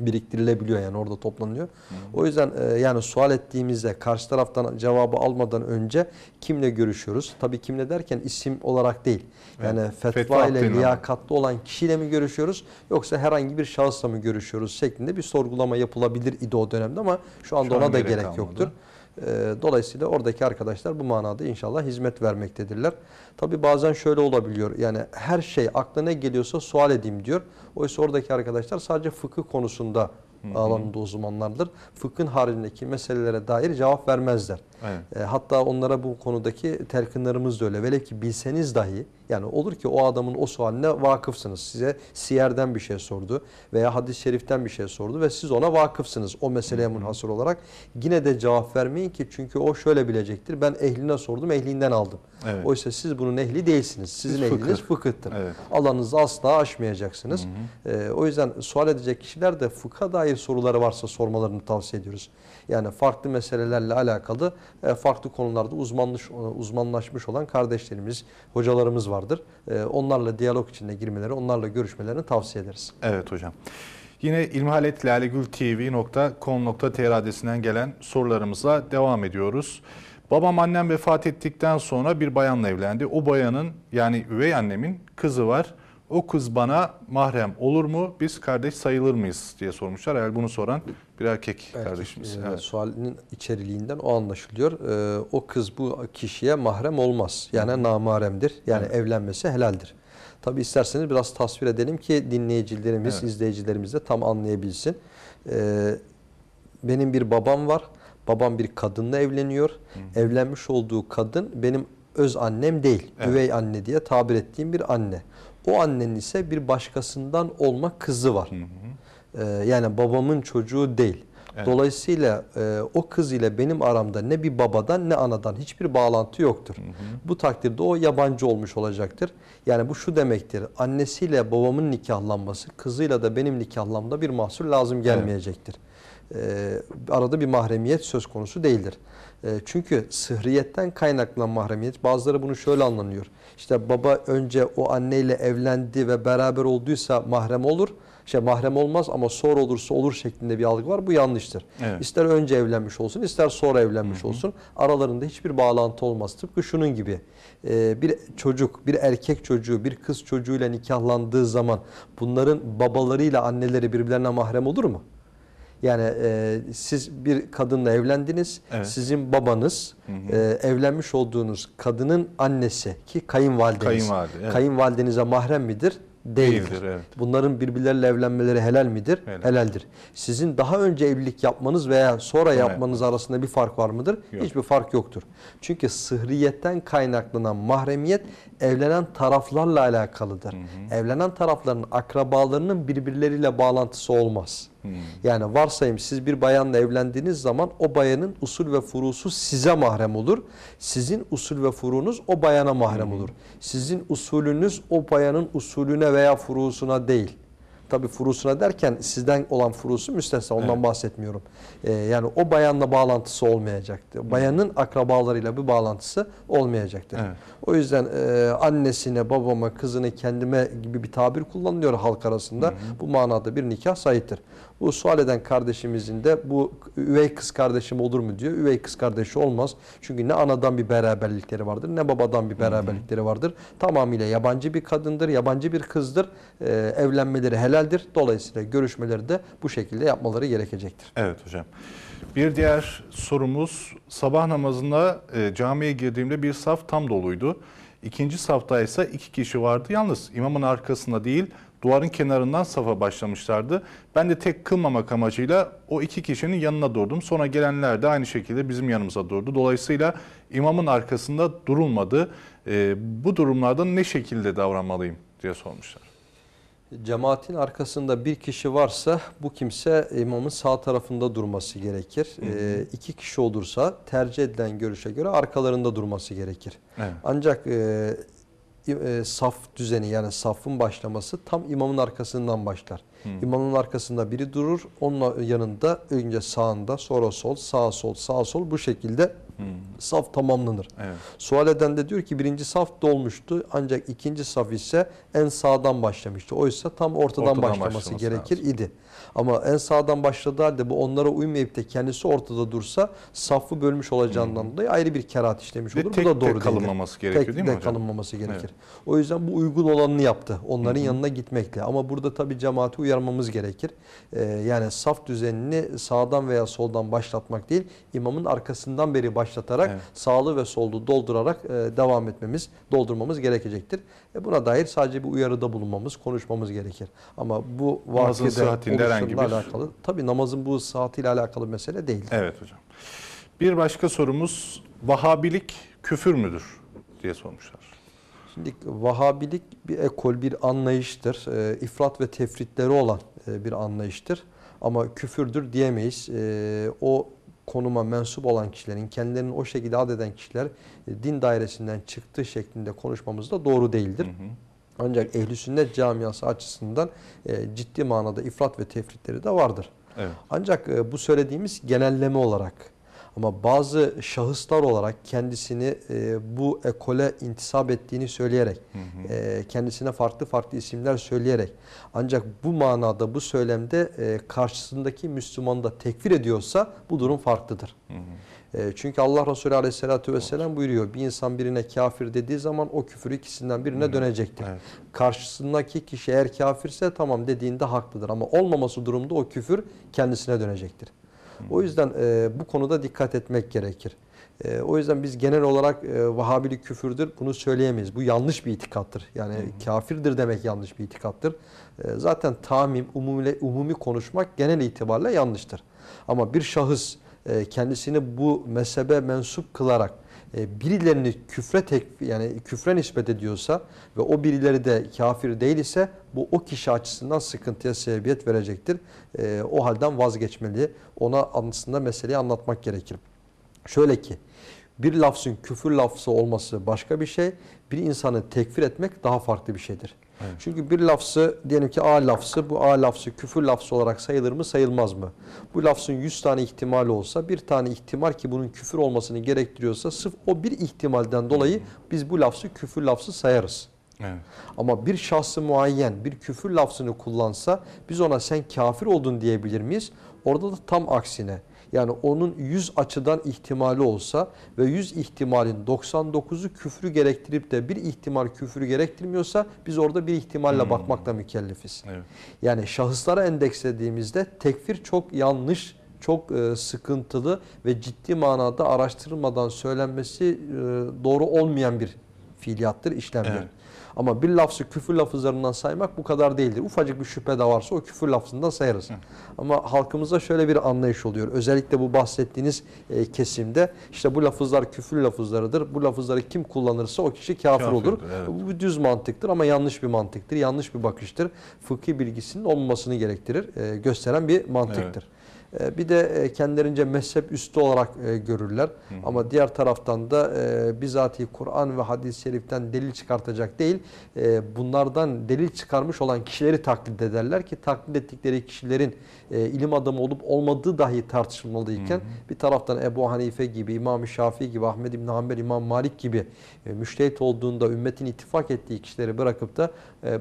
biriktirilebiliyor yani orada toplanıyor. O yüzden e, yani sual ettiğimizde karşı taraftan cevabı almadan önce kimle görüşüyoruz? Tabii kimle derken isim olarak değil. Yani fetva, Fetva ile liyakatlı olan kişiyle mi görüşüyoruz yoksa herhangi bir şahısla mı görüşüyoruz şeklinde bir sorgulama yapılabilir idi o dönemde ama şu anda Şu an ona da gerek gerek yoktur. E, Dolayısıyla oradaki arkadaşlar bu manada inşallah hizmet vermektedirler. Tabi bazen şöyle olabiliyor. Yani her şey aklına ne geliyorsa sual edeyim diyor. Oysa oradaki arkadaşlar sadece fıkıh konusunda alanında uzmanlardır. Fıkhın haricindeki meselelere dair cevap vermezler. Evet. E, hatta onlara bu konudaki telkinlerimiz de öyle. Velev ki bilseniz dahi yani olur ki o adamın o sualine vakıfsınız. Size siyerden bir şey sordu veya hadis-i şeriften bir şey sordu ve siz ona vakıfsınız o meseleye münhasır olarak. Yine de cevap vermeyin ki çünkü o şöyle bilecektir. Ben ehline sordum ehlinden aldım. Evet. Oysa siz bunun ehli değilsiniz. Sizin Siz ehliniz fıkıh. fıkıhtır. Evet. Alanınızı asla aşmayacaksınız. Ee, o yüzden sual edecek kişiler de fıkha dair soruları varsa sormalarını tavsiye ediyoruz. Yani farklı meselelerle alakalı e, farklı konularda uzmanlaş, uzmanlaşmış olan kardeşlerimiz, hocalarımız vardır. E, Onlarla diyalog içinde girmeleri, onlarla görüşmelerini tavsiye ederiz. Evet hocam. Yine ilmihaletlalegültv.com.tr adresinden gelen sorularımızla devam ediyoruz. Babam annem vefat ettikten sonra bir bayanla evlendi. O bayanın yani üvey annemin kızı var. O kız bana mahrem olur mu? Biz kardeş sayılır mıyız diye sormuşlar. Eğer bunu soran bir erkek kardeşimiz. E, Evet. Sualinin içeriğinden o anlaşılıyor. E, o kız bu kişiye mahrem olmaz. Yani namahremdir. Yani evlenmesi helaldir. Tabi isterseniz biraz tasvir edelim ki dinleyicilerimiz, Evet. izleyicilerimiz de tam anlayabilsin. E, benim bir babam var. Babam bir kadınla evleniyor. Evlenmiş olduğu kadın benim öz annem değil. Evet. Üvey anne diye tabir ettiğim bir anne. O annenin ise bir başkasından olma kızı var. Ee, yani babamın çocuğu değil. Evet. Dolayısıyla e, o kız ile benim aramda ne bir babadan ne anadan hiçbir bağlantı yoktur. Bu takdirde o yabancı olmuş olacaktır. Yani bu şu demektir. Annesiyle babamın nikahlanması, kızıyla da benim nikahlanmamda bir mahsur lazım gelmeyecektir. e, arada bir mahremiyet söz konusu değildir. E, çünkü sıhriyetten kaynaklanan mahremiyet bazıları bunu şöyle anlanıyor. İşte baba önce o anneyle evlendi ve beraber olduysa mahrem olur. İşte mahrem olmaz ama sonra olursa olur şeklinde bir algı var. Bu yanlıştır. Evet. İster önce evlenmiş olsun, ister sonra evlenmiş olsun. Aralarında hiçbir bağlantı olmaz. Tıpkı şunun gibi. e, Bir çocuk, bir erkek çocuğu, bir kız çocuğuyla nikahlandığı zaman bunların babalarıyla anneleri birbirlerine mahrem olur mu? Yani e, siz bir kadınla evlendiniz. Evet. Sizin babanız e, evlenmiş olduğunuz kadının annesi ki kayınvalideniz. Kayınvalide, evet. Kayınvalidenize mahrem midir? Değildir. Değildir, evet. Bunların birbirleriyle evlenmeleri helal midir? Helal. Helaldir. Sizin daha önce evlilik yapmanız veya sonra Sonra yapmanız arasında bir fark var mıdır? Yok. Hiçbir fark yoktur. Çünkü sıhriyetten kaynaklanan mahremiyet evlenen taraflarla alakalıdır. Evlenen tarafların akrabalarının birbirleriyle bağlantısı olmaz. Yani varsayım siz bir bayanla evlendiğiniz zaman o bayanın usul ve furusu size mahrem olur. Sizin usul ve furunuz o bayana mahrem olur. Sizin usulünüz o bayanın usulüne veya furusuna değil. Tabi furusuna derken sizden olan furusu müstesna ondan Evet. bahsetmiyorum. Ee, yani o bayanla bağlantısı olmayacaktı. Bayanın akrabalarıyla bir bağlantısı olmayacaktı. Evet. O yüzden e, annesine, babama, kızını kendime gibi bir tabir kullanılıyor halk arasında. Bu manada bir nikah sahiptir. Bu sual eden kardeşimizin de bu üvey kız kardeşim olur mu diyor. Üvey kız kardeşi olmaz. Çünkü ne anadan bir beraberlikleri vardır ne babadan bir beraberlikleri vardır. Tamamıyla yabancı bir kadındır, yabancı bir kızdır. E, evlenmeleri helaldir. Dolayısıyla görüşmeleri de bu şekilde yapmaları gerekecektir. Evet hocam. Bir diğer sorumuz sabah namazında e, camiye girdiğimde bir saf tam doluydu. İkinci safta ise iki kişi vardı. Yalnız imamın arkasında değil duvarın kenarından safa başlamışlardı. Ben de tek kılmamak amacıyla o iki kişinin yanına durdum. Sonra gelenler de aynı şekilde bizim yanımıza durdu. Dolayısıyla imamın arkasında durulmadı. E, bu durumlarda ne şekilde davranmalıyım diye sormuşlar. Cemaatin arkasında bir kişi varsa bu kimse imamın sağ tarafında durması gerekir. Ee, iki kişi olursa tercih edilen görüşe göre arkalarında durması gerekir. Evet. Ancak e, e, saf düzeni yani safın başlaması tam imamın arkasından başlar. İmamın arkasında biri durur, onun yanında önce sağında, sonra sol, sağ sol, sağ sol bu şekilde saf tamamlanır. Evet. Sual eden de diyor ki birinci saf dolmuştu ancak ikinci saf ise en sağdan başlamıştı. Oysa tam ortadan, Ortadan başlaması, başlaması gerekir idi. Ama en sağdan başladığı halde bu onlara uymayıp da kendisi ortada dursa safı bölmüş olacağından dolayı ayrı bir kerahat işlemiş olur. tek bu da tek doğru değildir. kalınmaması gerekiyor tek değil mi de hocam? kalınmaması gerekir. Evet. O yüzden bu uygun olanını yaptı. Onların yanına gitmekle. Ama burada tabii cemaati uyarmamız gerekir. Ee, yani saf düzenini sağdan veya soldan başlatmak değil, imamın arkasından beri başlatarak Evet. sağlı ve soldu doldurarak e, devam etmemiz, doldurmamız gerekecektir. E, buna dair sadece bir uyarıda bulunmamız, konuşmamız gerekir. Ama bu vakide oluşumla bir- alakalı, tabii namazın bu saatiyle alakalı mesele değil. Evet hocam. Bir başka sorumuz Vahabilik küfür müdür diye sormuşlar. Şimdi Vahabilik bir ekol, bir anlayıştır. E, ifrat ve tefritleri olan e, bir anlayıştır. Ama küfürdür diyemeyiz. E, o konuma mensup olan kişilerin, kendilerini o şekilde adeden kişiler e, din dairesinden çıktığı şeklinde konuşmamız da doğru değildir. Ancak ehli sünnet camiası açısından e, ciddi manada ifrat ve tefritleri de vardır. Evet. Ancak e, bu söylediğimiz genelleme olarak ama bazı şahıslar olarak kendisini e, bu ekole intisap ettiğini söyleyerek, e, kendisine farklı farklı isimler söyleyerek ancak bu manada bu söylemde e, karşısındaki Müslümanı da tekfir ediyorsa bu durum farklıdır. E, çünkü Allah Resulü Aleyhisselatü Vesselam buyuruyor bir insan birine kafir dediği zaman o küfür ikisinden birine dönecektir. Evet. Karşısındaki kişi eğer kafirse tamam dediğinde haklıdır ama olmaması durumda o küfür kendisine dönecektir. O yüzden e, bu konuda dikkat etmek gerekir. E, o yüzden biz genel olarak e, Vahabilik küfürdür bunu söyleyemeyiz. Bu yanlış bir itikattır. Yani kafirdir demek yanlış bir itikattır. E, zaten tamim, umumi, umumi konuşmak genel itibarla yanlıştır. Ama bir şahıs e, kendisini bu mezhebe mensup kılarak e, birilerini küfre tek yani küfre nispet ediyorsa ve o birileri de kafir değil ise bu o kişi açısından sıkıntıya sebebiyet verecektir. E, o halden vazgeçmeli. Ona aslında meseleyi anlatmak gerekir. Şöyle ki bir lafzın küfür lafzı olması başka bir şey, bir insanı tekfir etmek daha farklı bir şeydir. Çünkü bir lafzı diyelim ki A lafzı bu A lafzı küfür lafzı olarak sayılır mı sayılmaz mı? Bu lafzın 100 tane ihtimali olsa bir tane ihtimal ki bunun küfür olmasını gerektiriyorsa sırf o bir ihtimalden dolayı biz bu lafzı küfür lafzı sayarız. Evet. Ama bir şahsı muayyen bir küfür lafzını kullansa biz ona sen kafir oldun diyebilir miyiz? Orada da tam aksine. Yani onun 100 açıdan ihtimali olsa ve 100 ihtimalin 99'u küfrü gerektirip de bir ihtimal küfrü gerektirmiyorsa biz orada bir ihtimalle bakmakla mükellefiz. Evet. Yani şahıslara endekslediğimizde tekfir çok yanlış, çok e, sıkıntılı ve ciddi manada araştırılmadan söylenmesi e, doğru olmayan bir fiiliyattır, işlemdir. Evet. Ama bir lafzı küfür lafızlarından saymak bu kadar değildir. Ufacık bir şüphe de varsa o küfür lafzından sayarız. Ama halkımızda şöyle bir anlayış oluyor. Özellikle bu bahsettiğiniz e, kesimde işte bu lafızlar küfür lafızlarıdır. Bu lafızları kim kullanırsa o kişi kafir Kafirdir, olur. evet. Bu düz mantıktır ama yanlış bir mantıktır. Yanlış bir bakıştır. Fıkhi bilgisinin olmamasını gerektirir. e, gösteren bir mantıktır. E, Bir de e, kendilerince mezhep üstü olarak e, görürler. Ama diğer taraftan da e, bizatihi Kur'an ve hadis-i şeriften delil çıkartacak değil, bunlardan delil çıkarmış olan kişileri taklit ederler ki taklit ettikleri kişilerin ilim adamı olup olmadığı dahi tartışılmalıyken bir taraftan Ebu Hanife gibi, İmam-ı Şafii gibi, Ahmed İbn Hanbel, İmam Malik gibi müştehit olduğunda ümmetin ittifak ettiği kişileri bırakıp da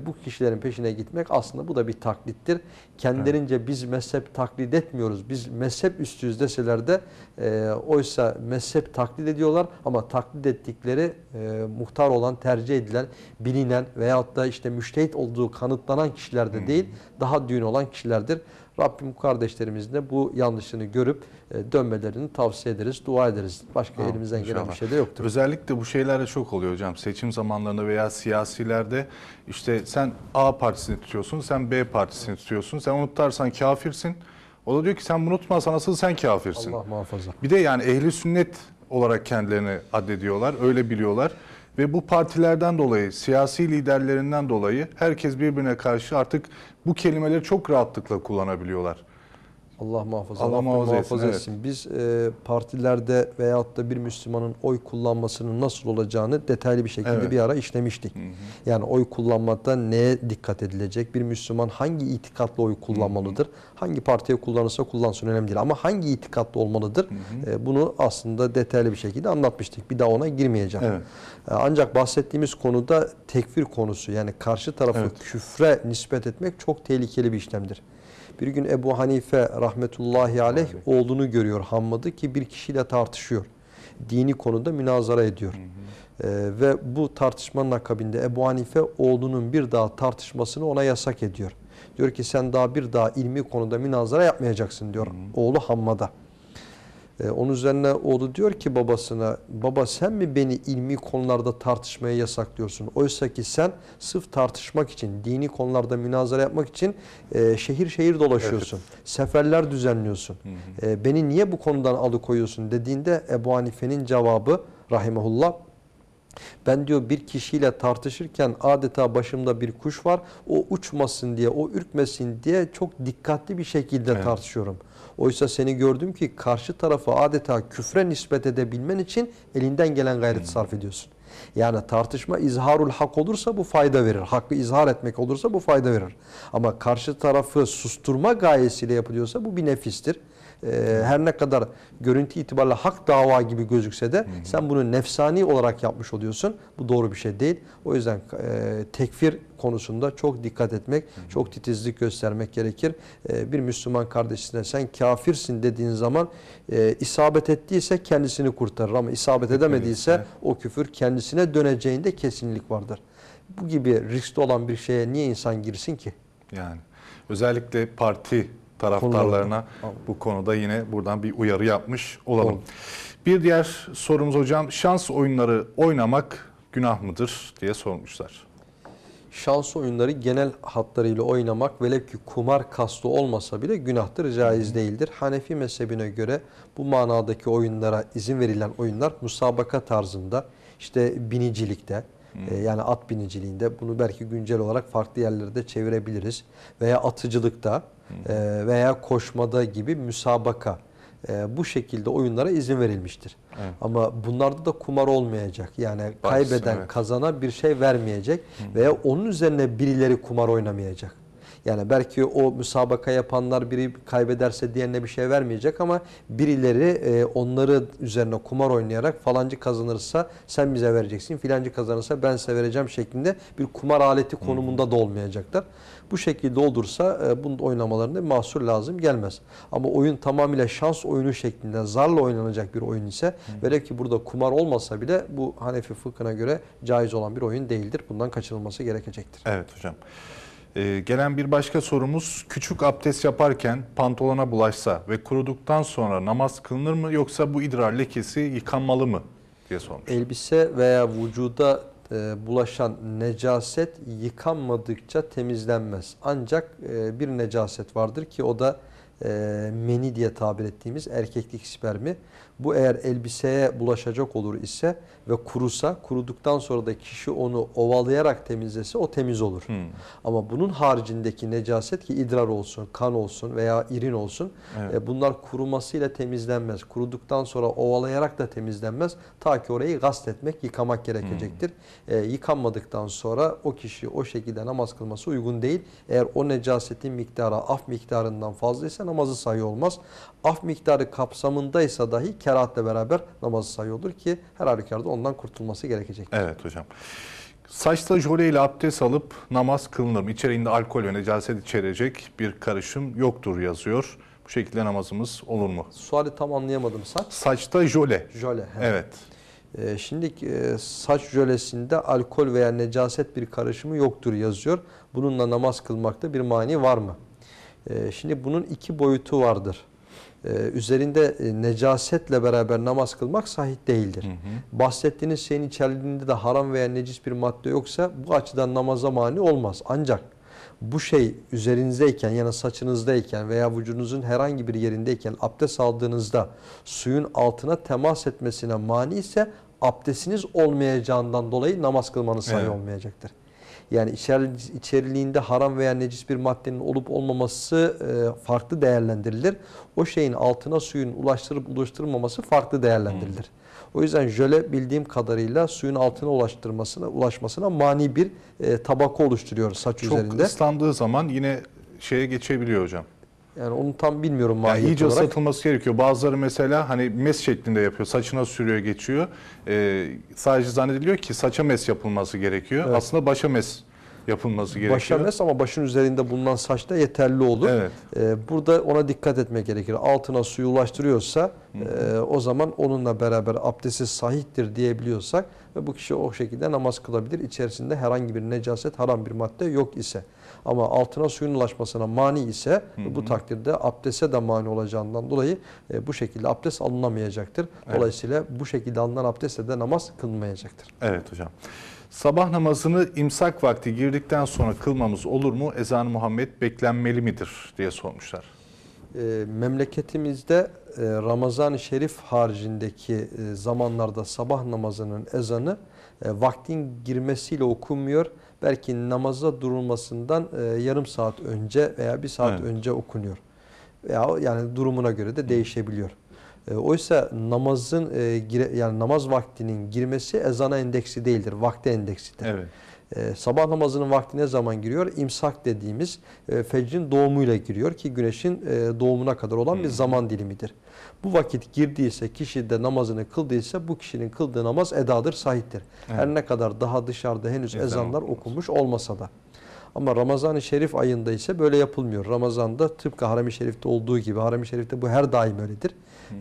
bu kişilerin peşine gitmek aslında bu da bir taklittir. Kendilerince biz mezhep taklit etmiyoruz, biz mezhep üstüyüz deseler de e, oysa mezhep taklit ediyorlar ama taklit ettikleri e, muhtar olan, tercih edilen, bilinen veyahut da işte müştehit olduğu kanıtlanan kişiler de değil, daha düğün olan kişilerdir. Rabbim kardeşlerimizin de bu yanlışını görüp e, dönmelerini tavsiye ederiz, dua ederiz. Başka Tamam, elimizden gelen inşallah. bir şey de yoktur. Özellikle bu şeylerde çok oluyor hocam. Seçim zamanlarında veya siyasilerde işte sen A partisini tutuyorsun, sen B partisini tutuyorsun. Sen onu tutarsan kafirsin. O da diyor ki sen bunu tutmazsan asıl sen kafirsin. Allah muhafaza. Bir de yani ehli sünnet olarak kendilerini addediyorlar, öyle biliyorlar. Ve bu partilerden dolayı, siyasi liderlerinden dolayı herkes birbirine karşı artık bu kelimeleri çok rahatlıkla kullanabiliyorlar. Allah muhafaza. Allah muhafaza muhafaza, etsin, etsin. Biz e, partilerde veyahut da bir Müslümanın oy kullanmasının nasıl olacağını detaylı bir şekilde Evet. bir ara işlemiştik. Yani oy kullanmada neye dikkat edilecek? Bir Müslüman hangi itikatla oy kullanmalıdır? Hangi partiye kullanırsa kullansın önemli değil. Ama hangi itikatla olmalıdır? E, bunu aslında detaylı bir şekilde anlatmıştık. Bir daha ona girmeyeceğim. Evet. E, Ancak bahsettiğimiz konuda tekfir konusu yani karşı tarafı Evet. küfre nispet etmek çok tehlikeli bir işlemdir. Bir gün Ebu Hanife rahmetullahi aleyh oğlunu görüyor Hammad'ı ki bir kişiyle tartışıyor. Dini konuda münazara ediyor. Ee, ve bu tartışmanın akabinde Ebu Hanife oğlunun bir daha tartışmasını ona yasak ediyor. Diyor ki sen daha bir daha ilmi konuda münazara yapmayacaksın diyor oğlu Hammad'a. Ee, onun üzerine oğlu diyor ki babasına baba sen mi beni ilmi konularda tartışmaya yasaklıyorsun? Oysa ki sen sırf tartışmak için, dini konularda münazara yapmak için e, şehir şehir dolaşıyorsun. Seferler düzenliyorsun. E, beni niye bu konudan alıkoyuyorsun dediğinde Ebu Hanife'nin cevabı rahimehullah ben diyor bir kişiyle tartışırken adeta başımda bir kuş var. O uçmasın diye, o ürkmesin diye çok dikkatli bir şekilde Evet. tartışıyorum. Oysa seni gördüm ki karşı tarafı adeta küfre nispet edebilmen için elinden gelen gayreti sarf ediyorsun. Yani tartışma izharul hak olursa bu fayda verir. Hakkı izhar etmek olursa bu fayda verir. Ama karşı tarafı susturma gayesiyle yapılıyorsa bu bir nefistir. Ee, her ne kadar görüntü itibariyle hak dava gibi gözükse de sen bunu nefsani olarak yapmış oluyorsun. Bu doğru bir şey değil. O yüzden e, tekfir konusunda çok dikkat etmek, çok titizlik göstermek gerekir. E, bir Müslüman kardeşine sen kafirsin dediğin zaman e, isabet ettiyse kendisini kurtarır ama isabet edemediyse evet. o küfür kendisine döneceğinde kesinlik vardır. Bu gibi riskli olan bir şeye niye insan girsin ki? Yani özellikle parti taraftarlarına bu konuda yine buradan bir uyarı yapmış olalım. Bir diğer sorumuz hocam şans oyunları oynamak günah mıdır diye sormuşlar. Şans oyunları genel hatlarıyla oynamak velev ki kumar kastı olmasa bile günahtır, caiz değildir. Hanefi mezhebine göre bu manadaki oyunlara izin verilen oyunlar musabaka tarzında işte binicilikte e, yani at biniciliğinde bunu belki güncel olarak farklı yerlerde çevirebiliriz veya atıcılıkta e, veya koşmada gibi müsabaka e, bu şekilde oyunlara izin verilmiştir. Evet. Ama bunlarda da kumar olmayacak. Yani Bahis, kaybeden evet. kazana bir şey vermeyecek veya onun üzerine birileri kumar oynamayacak. Yani belki o müsabaka yapanlar biri kaybederse diğerine bir şey vermeyecek ama birileri e, onları üzerine kumar oynayarak falancı kazanırsa sen bize vereceksin, filancı kazanırsa ben size vereceğim şeklinde bir kumar aleti konumunda da olmayacaklar. Bu şekilde olursa e, bunun oynamalarında mahsur lazım gelmez. Ama oyun tamamıyla şans oyunu şeklinde zarla oynanacak bir oyun ise velev ki burada kumar olmasa bile bu Hanefi fıkhına göre caiz olan bir oyun değildir. Bundan kaçınılması gerekecektir. Evet hocam. Ee, gelen bir başka sorumuz küçük abdest yaparken pantolona bulaşsa ve kuruduktan sonra namaz kılınır mı yoksa bu idrar lekesi yıkanmalı mı diye sormuş. Elbise veya vücuda e, bulaşan necaset yıkanmadıkça temizlenmez. Ancak e, bir necaset vardır ki o da e, meni diye tabir ettiğimiz erkeklik spermi. Bu eğer elbiseye bulaşacak olur ise ve kurusa, kuruduktan sonra da kişi onu ovalayarak temizlese o temiz olur. Hmm. Ama bunun haricindeki necaset ki idrar olsun, kan olsun veya irin olsun Evet. e, bunlar kurumasıyla temizlenmez. Kuruduktan sonra ovalayarak da temizlenmez. Ta ki orayı gasp etmek, yıkamak gerekecektir. E, yıkanmadıktan sonra o kişi o şekilde namaz kılması uygun değil. Eğer o necasetin miktarı af miktarından fazlaysa namazı sayı olmaz. Af miktarı kapsamındaysa dahi kerahatla beraber namazı sayı olur ki her halükarda ondan kurtulması gerekecektir. Evet hocam. Saçta jöle ile abdest alıp namaz kılınır mı? İçeriğinde alkol ve necaset içerecek bir karışım yoktur yazıyor. Bu şekilde namazımız olur mu? Suali tam anlayamadım. Saç, Saçta jöle. jöle. he. Evet. Ee, Şimdi e, saç jölesinde alkol veya necaset bir karışımı yoktur yazıyor. Bununla namaz kılmakta bir mani var mı? Ee, Şimdi bunun iki boyutu vardır. Ee, Üzerinde e, necasetle beraber namaz kılmak sahih değildir. Bahsettiğiniz şeyin içeriğinde de haram veya necis bir madde yoksa bu açıdan namaza mani olmaz. Ancak bu şey üzerinizdeyken yani saçınızdayken veya vücudunuzun herhangi bir yerindeyken abdest aldığınızda suyun altına temas etmesine mani ise abdestiniz olmayacağından dolayı namaz kılmanız sahih Evet. olmayacaktır. Yani içer- içeriliğinde haram veya necis bir maddenin olup olmaması e, farklı değerlendirilir. O şeyin altına suyun ulaştırıp ulaştırmaması farklı değerlendirilir. O yüzden jöle bildiğim kadarıyla suyun altına ulaştırmasına ulaşmasına mani bir e, tabaka oluşturuyor saç Çok üzerinde. ıslandığı zaman yine şeye geçebiliyor hocam. Yani onu tam bilmiyorum Yani mahiyet iyice olarak. ıslatılması gerekiyor. Bazıları mesela hani mes şeklinde yapıyor. Saçına sürüyor geçiyor. Ee, sadece zannediliyor ki saça mes yapılması gerekiyor. Evet. Aslında başa mes yapılması gerekiyor. Başa mes ama başın üzerinde bulunan saç da yeterli olur. Evet. Ee, burada ona dikkat etmek gerekir. Altına suyu ulaştırıyorsa e, o zaman onunla beraber abdesti sahihtir diyebiliyorsak ve bu kişi o şekilde namaz kılabilir. İçerisinde herhangi bir necaset, haram bir madde yok ise. Ama altına suyun ulaşmasına mani ise bu takdirde abdeste de mani olacağından dolayı e, bu şekilde abdest alınamayacaktır. Dolayısıyla bu şekilde alınan abdestle de namaz kılınmayacaktır. Evet hocam. Sabah namazını imsak vakti girdikten sonra kılmamız olur mu? Ezan Muhammed beklenmeli midir diye sormuşlar. E, memleketimizde e, Ramazan-ı Şerif haricindeki e, zamanlarda sabah namazının ezanı e, vaktin girmesiyle okunmuyor. Belki namaza durulmasından e, yarım saat önce veya bir saat Evet. önce okunuyor. Veya yani durumuna göre de değişebiliyor. E, oysa namazın e, gire- yani namaz vaktinin girmesi ezana endeksi değildir, vakte endeksidir. Evet. Sabah namazının vakti ne zaman giriyor? İmsak dediğimiz e, fecrin doğumuyla giriyor ki güneşin e, doğumuna kadar olan bir zaman dilimidir. Bu vakit girdiyse, kişi de namazını kıldıysa bu kişinin kıldığı namaz edadır, sahiptir. Her ne kadar daha dışarıda henüz Ezan ezanlar okunmaz. okunmuş olmasa da. Ama Ramazan-ı Şerif ayında ise böyle yapılmıyor. Ramazan'da tıpkı Harem-i Şerif'te olduğu gibi, Harem-i Şerif'te bu her daim öyledir.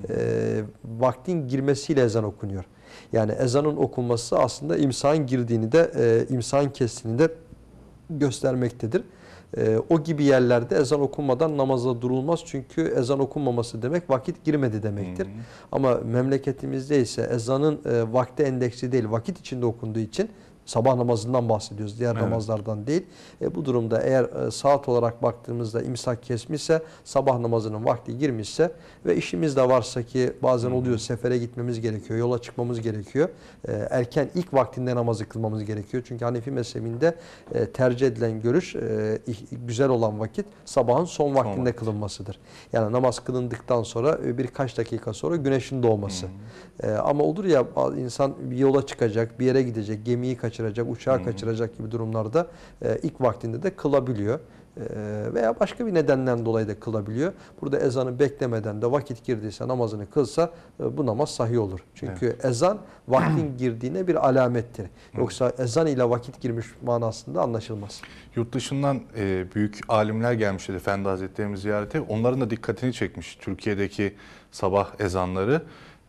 Ee, vaktin girmesiyle ezan okunuyor. Yani ezanın okunması aslında imsağın girdiğini de, e, imsağın kestiğini de göstermektedir. E, o gibi yerlerde ezan okunmadan namaza durulmaz. Çünkü ezan okunmaması demek vakit girmedi demektir. Ama memleketimizde ise ezanın e, vakti endeksi değil, vakit içinde okunduğu için Sabah namazından bahsediyoruz. Diğer Evet. namazlardan değil. E, bu durumda eğer e, saat olarak baktığımızda imsak kesmişse sabah namazının vakti girmişse ve işimiz de varsa ki bazen oluyor sefere gitmemiz gerekiyor. Yola çıkmamız gerekiyor. E, erken ilk vaktinde namazı kılmamız gerekiyor. Çünkü Hanefi mezhebinde e, tercih edilen görüş e, güzel olan vakit sabahın son vaktinde vakit. kılınmasıdır. Yani namaz kılındıktan sonra e, birkaç dakika sonra güneşin doğması. E, ama olur ya insan bir yola çıkacak, bir yere gidecek, gemiyi kaçıracak, uçağı kaçıracak gibi durumlarda e, ilk vaktinde de kılabiliyor. E, veya başka bir nedenden dolayı da kılabiliyor. Burada ezanı beklemeden de vakit girdiyse namazını kılsa e, bu namaz sahih olur. Çünkü ezan vaktin girdiğine bir alamettir. Yoksa ezan ile vakit girmiş manasında anlaşılmaz. Yurt dışından e, büyük alimler gelmişti Efendi Hazretlerimiz ziyarete. Onların da dikkatini çekmiş Türkiye'deki sabah ezanları.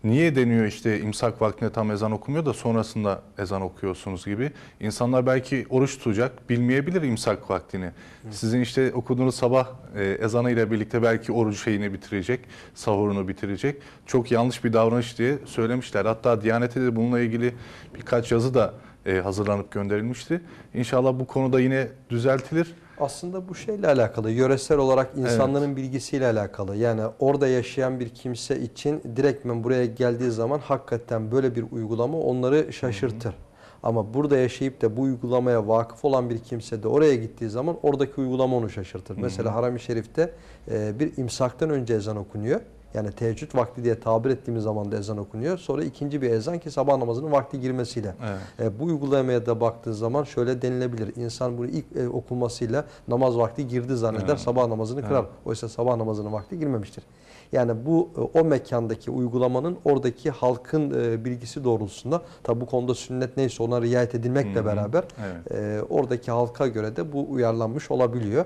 Niye deniyor işte imsak vaktinde tam ezan okumuyor da sonrasında ezan okuyorsunuz gibi. İnsanlar belki oruç tutacak, bilmeyebilir imsak vaktini. Sizin işte okuduğunuz sabah e, ezanı ile birlikte belki oruç şeyini bitirecek, sahurunu bitirecek. Çok yanlış bir davranış diye söylemişler. Hatta Diyanet'e de bununla ilgili birkaç yazı da e, hazırlanıp gönderilmişti. İnşallah bu konuda yine düzeltilir. Aslında bu şeyle alakalı, yöresel olarak insanların bilgisiyle alakalı. Yani orada yaşayan bir kimse için direktmen buraya geldiği zaman hakikaten böyle bir uygulama onları şaşırtır. Ama burada yaşayıp da bu uygulamaya vakıf olan bir kimse de oraya gittiği zaman oradaki uygulama onu şaşırtır. Mesela Haram-ı Şerif'te e, bir imsaktan önce ezan okunuyor. Yani teheccüd vakti diye tabir ettiğimiz zaman da ezan okunuyor. Sonra ikinci bir ezan ki sabah namazının vakti girmesiyle. Evet. E, bu uygulamaya da baktığı zaman şöyle denilebilir. İnsan bunu ilk e, okunmasıyla namaz vakti girdi zanneder, Evet. sabah namazını kırar. Oysa sabah namazının vakti girmemiştir. Yani bu e, o mekandaki uygulamanın oradaki halkın e, bilgisi doğrultusunda tabi bu konuda sünnet neyse ona riayet edilmekle beraber Evet. e, oradaki halka göre de bu uyarlanmış olabiliyor.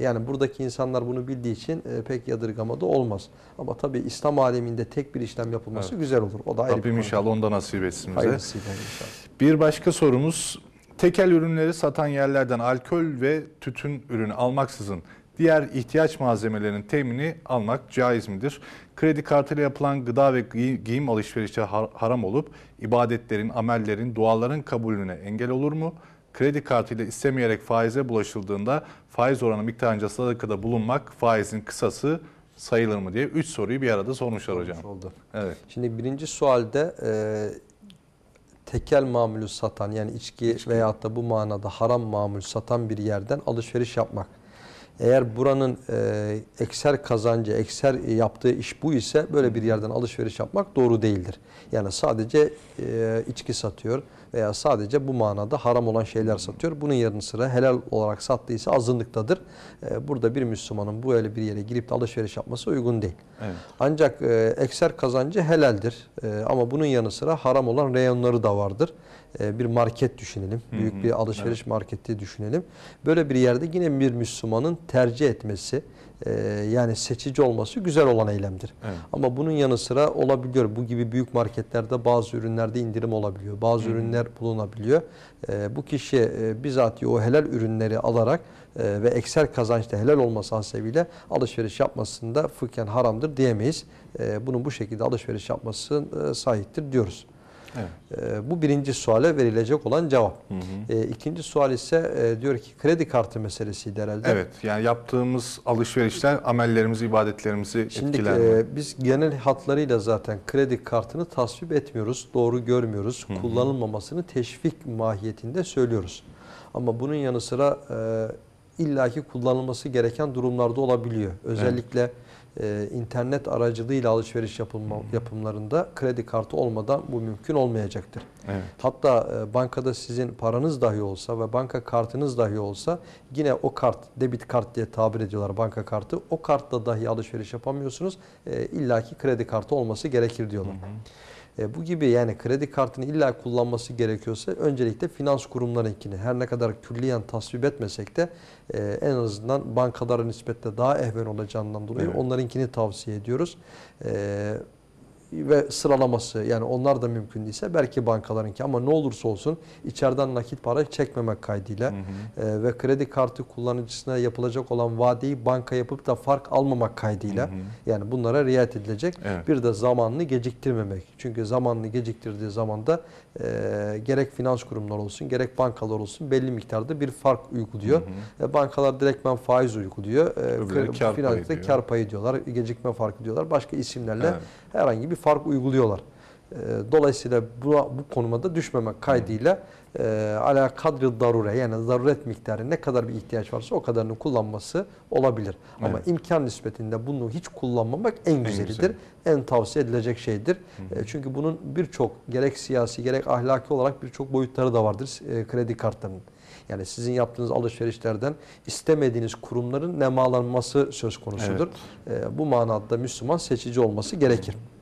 Yani buradaki insanlar bunu bildiği için pek yadırgamada olmaz. Ama tabi İslam aleminde tek bir işlem yapılması güzel olur. O da ayrı Rabbim inşallah onda nasip etsin bize. Hayırlısıyla inşallah. Bir başka sorumuz. Tekel ürünleri satan yerlerden alkol ve tütün ürünü almaksızın diğer ihtiyaç malzemelerinin temini almak caiz midir? Kredi kartıyla yapılan gıda ve giy- giyim alışverişi har- haram olup ibadetlerin, amellerin, duaların kabulüne engel olur mu? Kredi kartıyla istemeyerek faize bulaşıldığında faiz oranı miktarınca sadakada bulunmak faizin kısası sayılır mı diye 3 soruyu bir arada sormuşlar hocam. Oldu. Evet. Şimdi birinci sualde e, tekel mamulü satan yani içki, veyahut da bu manada haram mamul satan bir yerden alışveriş yapmak. Eğer buranın e, ekser kazancı, ekser yaptığı iş bu ise böyle bir yerden alışveriş yapmak doğru değildir. Yani sadece e, içki satıyor veya sadece bu manada haram olan şeyler satıyor. Bunun yanı sıra helal olarak sattıysa azınlıktadır. E, burada bir Müslümanın bu öyle bir yere girip de alışveriş yapması uygun değil. Evet. Ancak e, ekser kazancı helaldir. E, ama bunun yanı sıra haram olan reyonları da vardır. E, bir market düşünelim. Büyük bir alışveriş marketi düşünelim. Böyle bir yerde yine bir Müslümanın tercih etmesi, e, yani seçici olması güzel olan eylemdir. Evet. Ama bunun yanı sıra olabiliyor. Bu gibi büyük marketlerde bazı ürünlerde indirim olabiliyor. Bazı ürünler bulunabiliyor. E, bu kişi bizatihi o helal ürünleri alarak ve ekser kazançta helal olması hasebiyle alışveriş yapmasında fıkhen haramdır diyemeyiz. Bunun bu şekilde alışveriş yapması sahiptir diyoruz. Evet. E, bu birinci suale verilecek olan cevap. E, ikinci sual ise e, diyor ki kredi kartı meselesiydi herhalde. Evet yani yaptığımız alışverişler amellerimizi, ibadetlerimizi Şimdi etkiler mi? e, biz genel hatlarıyla zaten kredi kartını tasvip etmiyoruz, doğru görmüyoruz. Kullanılmamasını teşvik mahiyetinde söylüyoruz. Ama bunun yanı sıra e, illaki kullanılması gereken durumlarda olabiliyor. Özellikle e, internet aracılığıyla alışveriş yapılma, yapımlarında kredi kartı olmadan bu mümkün olmayacaktır. Evet. Hatta e, bankada sizin paranız dahi olsa ve banka kartınız dahi olsa yine o kart, debit kart diye tabir ediyorlar banka kartı. O kartla dahi alışveriş yapamıyorsunuz. E, İlla ki kredi kartı olması gerekir diyorlar. E, bu gibi yani kredi kartını illa kullanması gerekiyorsa öncelikle finans kurumlarınkini her ne kadar külliyen tasvip etmesek de e, en azından bankalara nispetle daha ehven olacağından dolayı Evet. onlarınkini tavsiye ediyoruz. E, ve sıralaması yani onlar da mümkün değilse belki bankalarınki ama ne olursa olsun içeriden nakit para çekmemek kaydıyla e, ve kredi kartı kullanıcısına yapılacak olan vadeyi banka yapıp da fark almamak kaydıyla yani bunlara riayet edilecek. Evet. Bir de zamanını geciktirmemek. Çünkü zamanını geciktirdiği zaman da e, gerek finans kurumları olsun gerek bankalar olsun belli miktarda bir fark uyguluyor. E, bankalar direktmen faiz uyguluyor. E, kar payı finanste diyor. kar payı diyorlar. Gecikme farkı diyorlar. Başka isimlerle Evet. herhangi bir fark uyguluyorlar. E, Dolayısıyla bu, bu konuma da düşmemek kaydıyla e, ala kadri darure yani zaruret miktarı ne kadar bir ihtiyaç varsa o kadarını kullanması olabilir. Ama Evet. imkan nispetinde bunu hiç kullanmamak en güzelidir. güzeli. En tavsiye edilecek şeydir. E, Çünkü bunun birçok gerek siyasi gerek ahlaki olarak birçok boyutları da vardır e, kredi kartlarının. Yani sizin yaptığınız alışverişlerden istemediğiniz kurumların nemalanması söz konusudur. E, bu manada Müslüman seçici olması gerekir. Ee,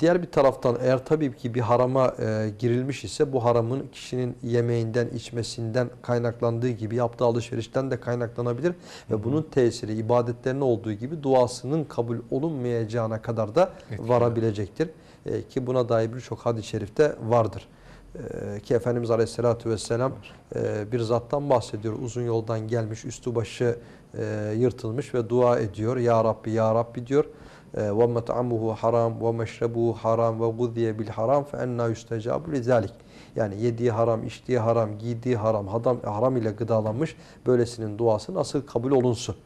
diğer bir taraftan eğer tabii ki bir harama e, girilmiş ise bu haramın kişinin yemeğinden, içmesinden kaynaklandığı gibi yaptığı alışverişten de kaynaklanabilir ve bunun tesiri ibadetlerine olduğu gibi duasının kabul olunmayacağına kadar da Etkiler. varabilecektir. E, ki buna dair birçok hadis-i şerifte vardır. E, ki Efendimiz Aleyhisselatü Vesselam e, bir zattan bahsediyor. Uzun yoldan gelmiş, üstü başı e, yırtılmış ve dua ediyor. Ya Rabbi, Ya Rabbi diyor. Ve met'amuhu haram meşrebuhu haram haram fe enna yustecabu lizalik. Yani yediği haram, içtiği haram, giydiği haram, haram, haram ile gıdalanmış böylesinin duası nasıl kabul olunsun?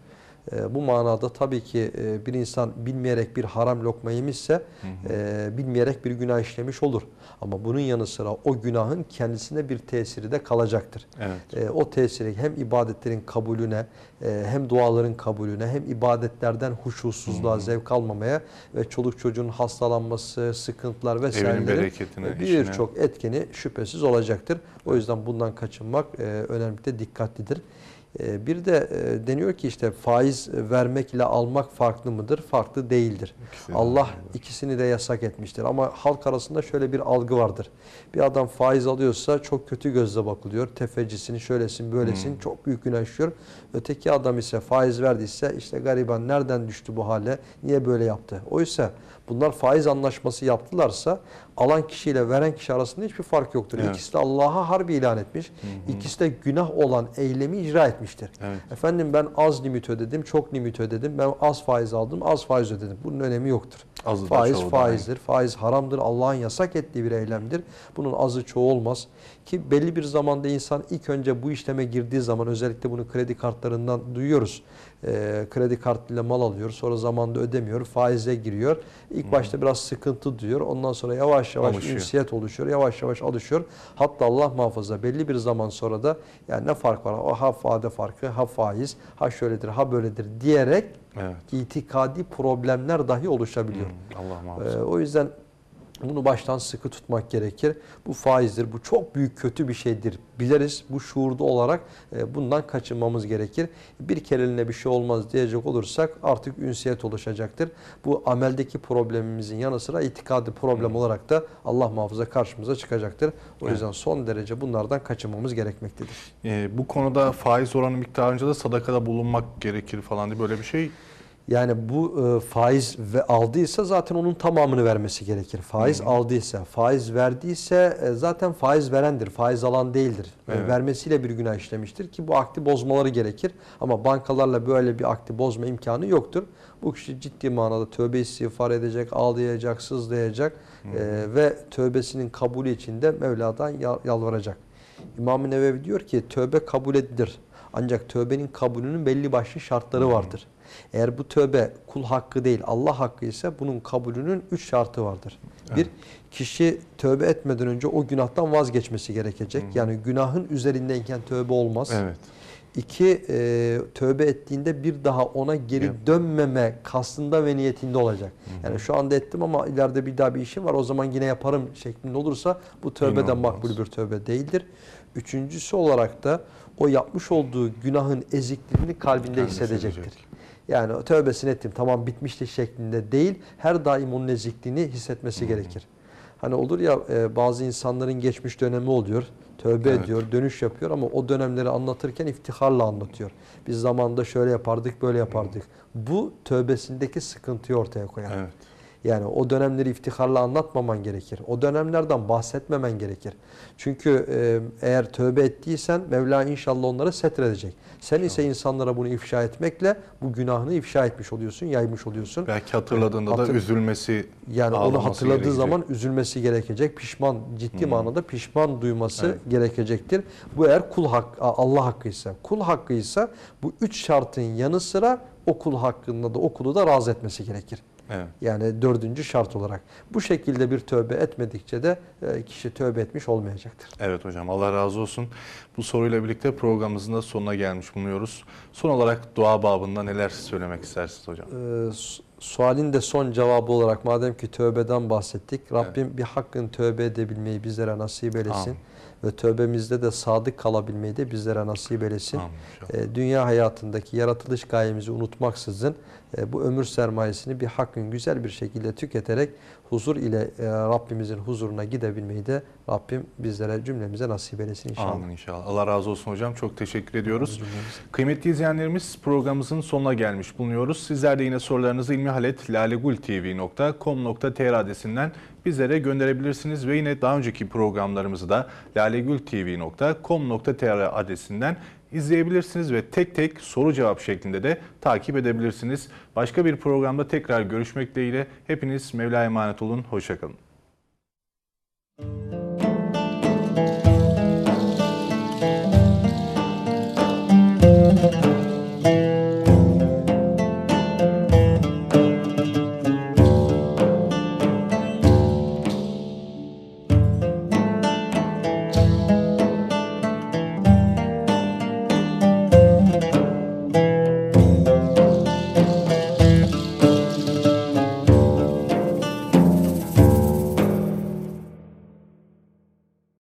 E, bu manada tabii ki e, bir insan bilmeyerek bir haram lokma yemişse e, bilmeyerek bir günah işlemiş olur. Ama bunun yanı sıra o günahın kendisine bir tesiri de kalacaktır. Evet. E, o tesiri hem ibadetlerin kabulüne e, hem duaların kabulüne hem ibadetlerden huşusuzluğa zevk almamaya ve çoluk çocuğun hastalanması, sıkıntılar vesairelerin e, birçok etkeni şüphesiz olacaktır. O yüzden bundan kaçınmak e, önemlilikle dikkatlidir. E, bir de e, deniyor ki işte faiz vermek ile almak farklı mıdır? Farklı değildir. İkisi de Allah ayrıdır. ikisini de yasak etmiştir. Ama halk arasında şöyle bir algı vardır. Bir adam faiz alıyorsa çok kötü gözle bakılıyor. Tefecisin, şöylesin, böylesin. Hmm. Çok büyük günah işliyor. Öteki adam ise faiz verdiyse işte gariban nereden düştü bu hale? Niye böyle yaptı? Oysa bunlar faiz anlaşması yaptılarsa alan kişiyle veren kişi arasında hiçbir fark yoktur. Evet. İkisi de Allah'a harbi ilan etmiş. İkisi de günah olan eylemi icra etmiştir. Evet. Efendim ben az limit ödedim, çok limit ödedim. Ben az faiz aldım, az faiz ödedim. Bunun önemi yoktur. Azı Faiz faizdir. Faiz haramdır. Allah'ın yasak ettiği bir eylemdir. Bunun azı çoğu olmaz. Ki belli bir zamanda insan ilk önce bu işleme girdiği zaman özellikle bunu kredi kartlarından duyuyoruz. Ee, kredi kartıyla mal alıyor. Sonra zamanda ödemiyor. Faize giriyor. İlk başta biraz sıkıntı duyuyor. Ondan sonra yavaş yavaş Alışıyor. ünsiyet oluşuyor. Yavaş yavaş alışıyor. Hatta Allah muhafaza belli bir zaman sonra da yani ne fark var? O ha fade farkı, ha faiz, ha şöyledir, ha böyledir diyerek Evet. itikadi problemler dahi oluşabiliyor. Hmm, Allah muhafaza. Ee, o yüzden bunu baştan sıkı tutmak gerekir. Bu faizdir. Bu çok büyük kötü bir şeydir. Biliriz. Bu şuurda olarak e, bundan kaçınmamız gerekir. Bir kereliğine bir şey olmaz diyecek olursak artık ünsiyet oluşacaktır. Bu ameldeki problemimizin yanı sıra itikadi problem olarak da Allah muhafaza karşımıza çıkacaktır. O yüzden son derece bunlardan kaçınmamız gerekmektedir. Ee, bu konuda faiz oranı miktarınca da sadakada bulunmak gerekir falan diye böyle bir şey. Yani bu e, faiz ve aldıysa zaten onun tamamını vermesi gerekir. Faiz aldıysa, faiz verdiyse e, zaten faiz verendir, faiz alan değildir. E, Evet. vermesiyle bir günah işlemiştir ki bu akdi bozmaları gerekir. Ama bankalarla böyle bir akdi bozma imkanı yoktur. Bu kişi ciddi manada tövbe istiğfar edecek, ağlayacak, sızlayacak e, ve tövbesinin kabulü için de Mevla'dan yal- yalvaracak. İmam-ı Nevevi diyor ki tövbe kabul edilir. Ancak tövbenin kabulünün belli başlı şartları vardır. Eğer bu tövbe kul hakkı değil Allah hakkı ise bunun kabulünün üç şartı vardır. Bir, kişi tövbe etmeden önce o günahtan vazgeçmesi gerekecek. Yani günahın üzerindeyken tövbe olmaz. Evet. İki, e, tövbe ettiğinde bir daha ona geri Evet. dönmeme kastında ve niyetinde olacak. Yani şu anda ettim ama ileride bir daha bir işim var o zaman yine yaparım şeklinde olursa bu tövbe de olmaz. makbul bir tövbe değildir. Üçüncüsü olarak da o yapmış olduğu günahın ezikliğini kalbinde hissedecektir. hissedecek. Yani tövbesini ettim tamam bitmişti şeklinde değil her daim onun ezikliğini hissetmesi gerekir. Hani olur ya e, bazı insanların geçmiş dönemi oluyor. Tövbe Evet. ediyor, dönüş yapıyor ama o dönemleri anlatırken iftiharla anlatıyor. Biz zamanında şöyle yapardık, böyle yapardık. Bu tövbesindeki sıkıntıyı ortaya koyar. Evet. Yani o dönemleri iftiharla anlatmaman gerekir. O dönemlerden bahsetmemen gerekir. Çünkü e, eğer tövbe ettiysen Mevla inşallah onları setredecek. Sen ise insanlara bunu ifşa etmekle bu günahını ifşa etmiş oluyorsun, yaymış oluyorsun. Belki hatırladığında da Hatır- üzülmesi, Yani onu hatırladığı gerekecek. zaman üzülmesi gerekecek. Pişman, ciddi manada pişman duyması Evet. gerekecektir. Bu eğer kul hak, Allah hakkıysa. Kul hakkıysa bu üç şartın yanı sıra o kul hakkında da o kulu da razı etmesi gerekir. Evet. Yani dördüncü şart olarak. Bu şekilde bir tövbe etmedikçe de e, kişi tövbe etmiş olmayacaktır. Evet hocam Allah razı olsun. Bu soruyla birlikte programımızın da sonuna gelmiş bulunuyoruz. Son olarak dua babında neler söylemek istersiniz hocam? Ee, su- sualin de son cevabı olarak madem ki tövbeden bahsettik. Rabbim bir hakkın tövbe edebilmeyi bizlere nasip eylesin. Amin. Ve tövbemizde de sadık kalabilmeyi de bizlere nasip eylesin. Ee, dünya hayatındaki yaratılış gayemizi unutmaksızın e, bu ömür sermayesini bir hakkın güzel bir şekilde tüketerek huzur ile e, Rabbimizin huzuruna gidebilmeyi de Rabbim bizlere cümlemize nasip eylesin inşallah. Amin inşallah. Allah razı olsun hocam. Çok teşekkür ediyoruz. Kıymetli izleyenlerimiz programımızın sonuna gelmiş bulunuyoruz. Sizler de yine sorularınızı ilmihalet.lalegultv.com.tr adresinden bizlere gönderebilirsiniz ve yine daha önceki programlarımızı da lalegultv.com.tr adresinden izleyebilirsiniz ve tek tek soru cevap şeklinde de takip edebilirsiniz. Başka bir programda tekrar görüşmek dileğiyle hepiniz Mevla'ya emanet olun. Hoşçakalın. Müzik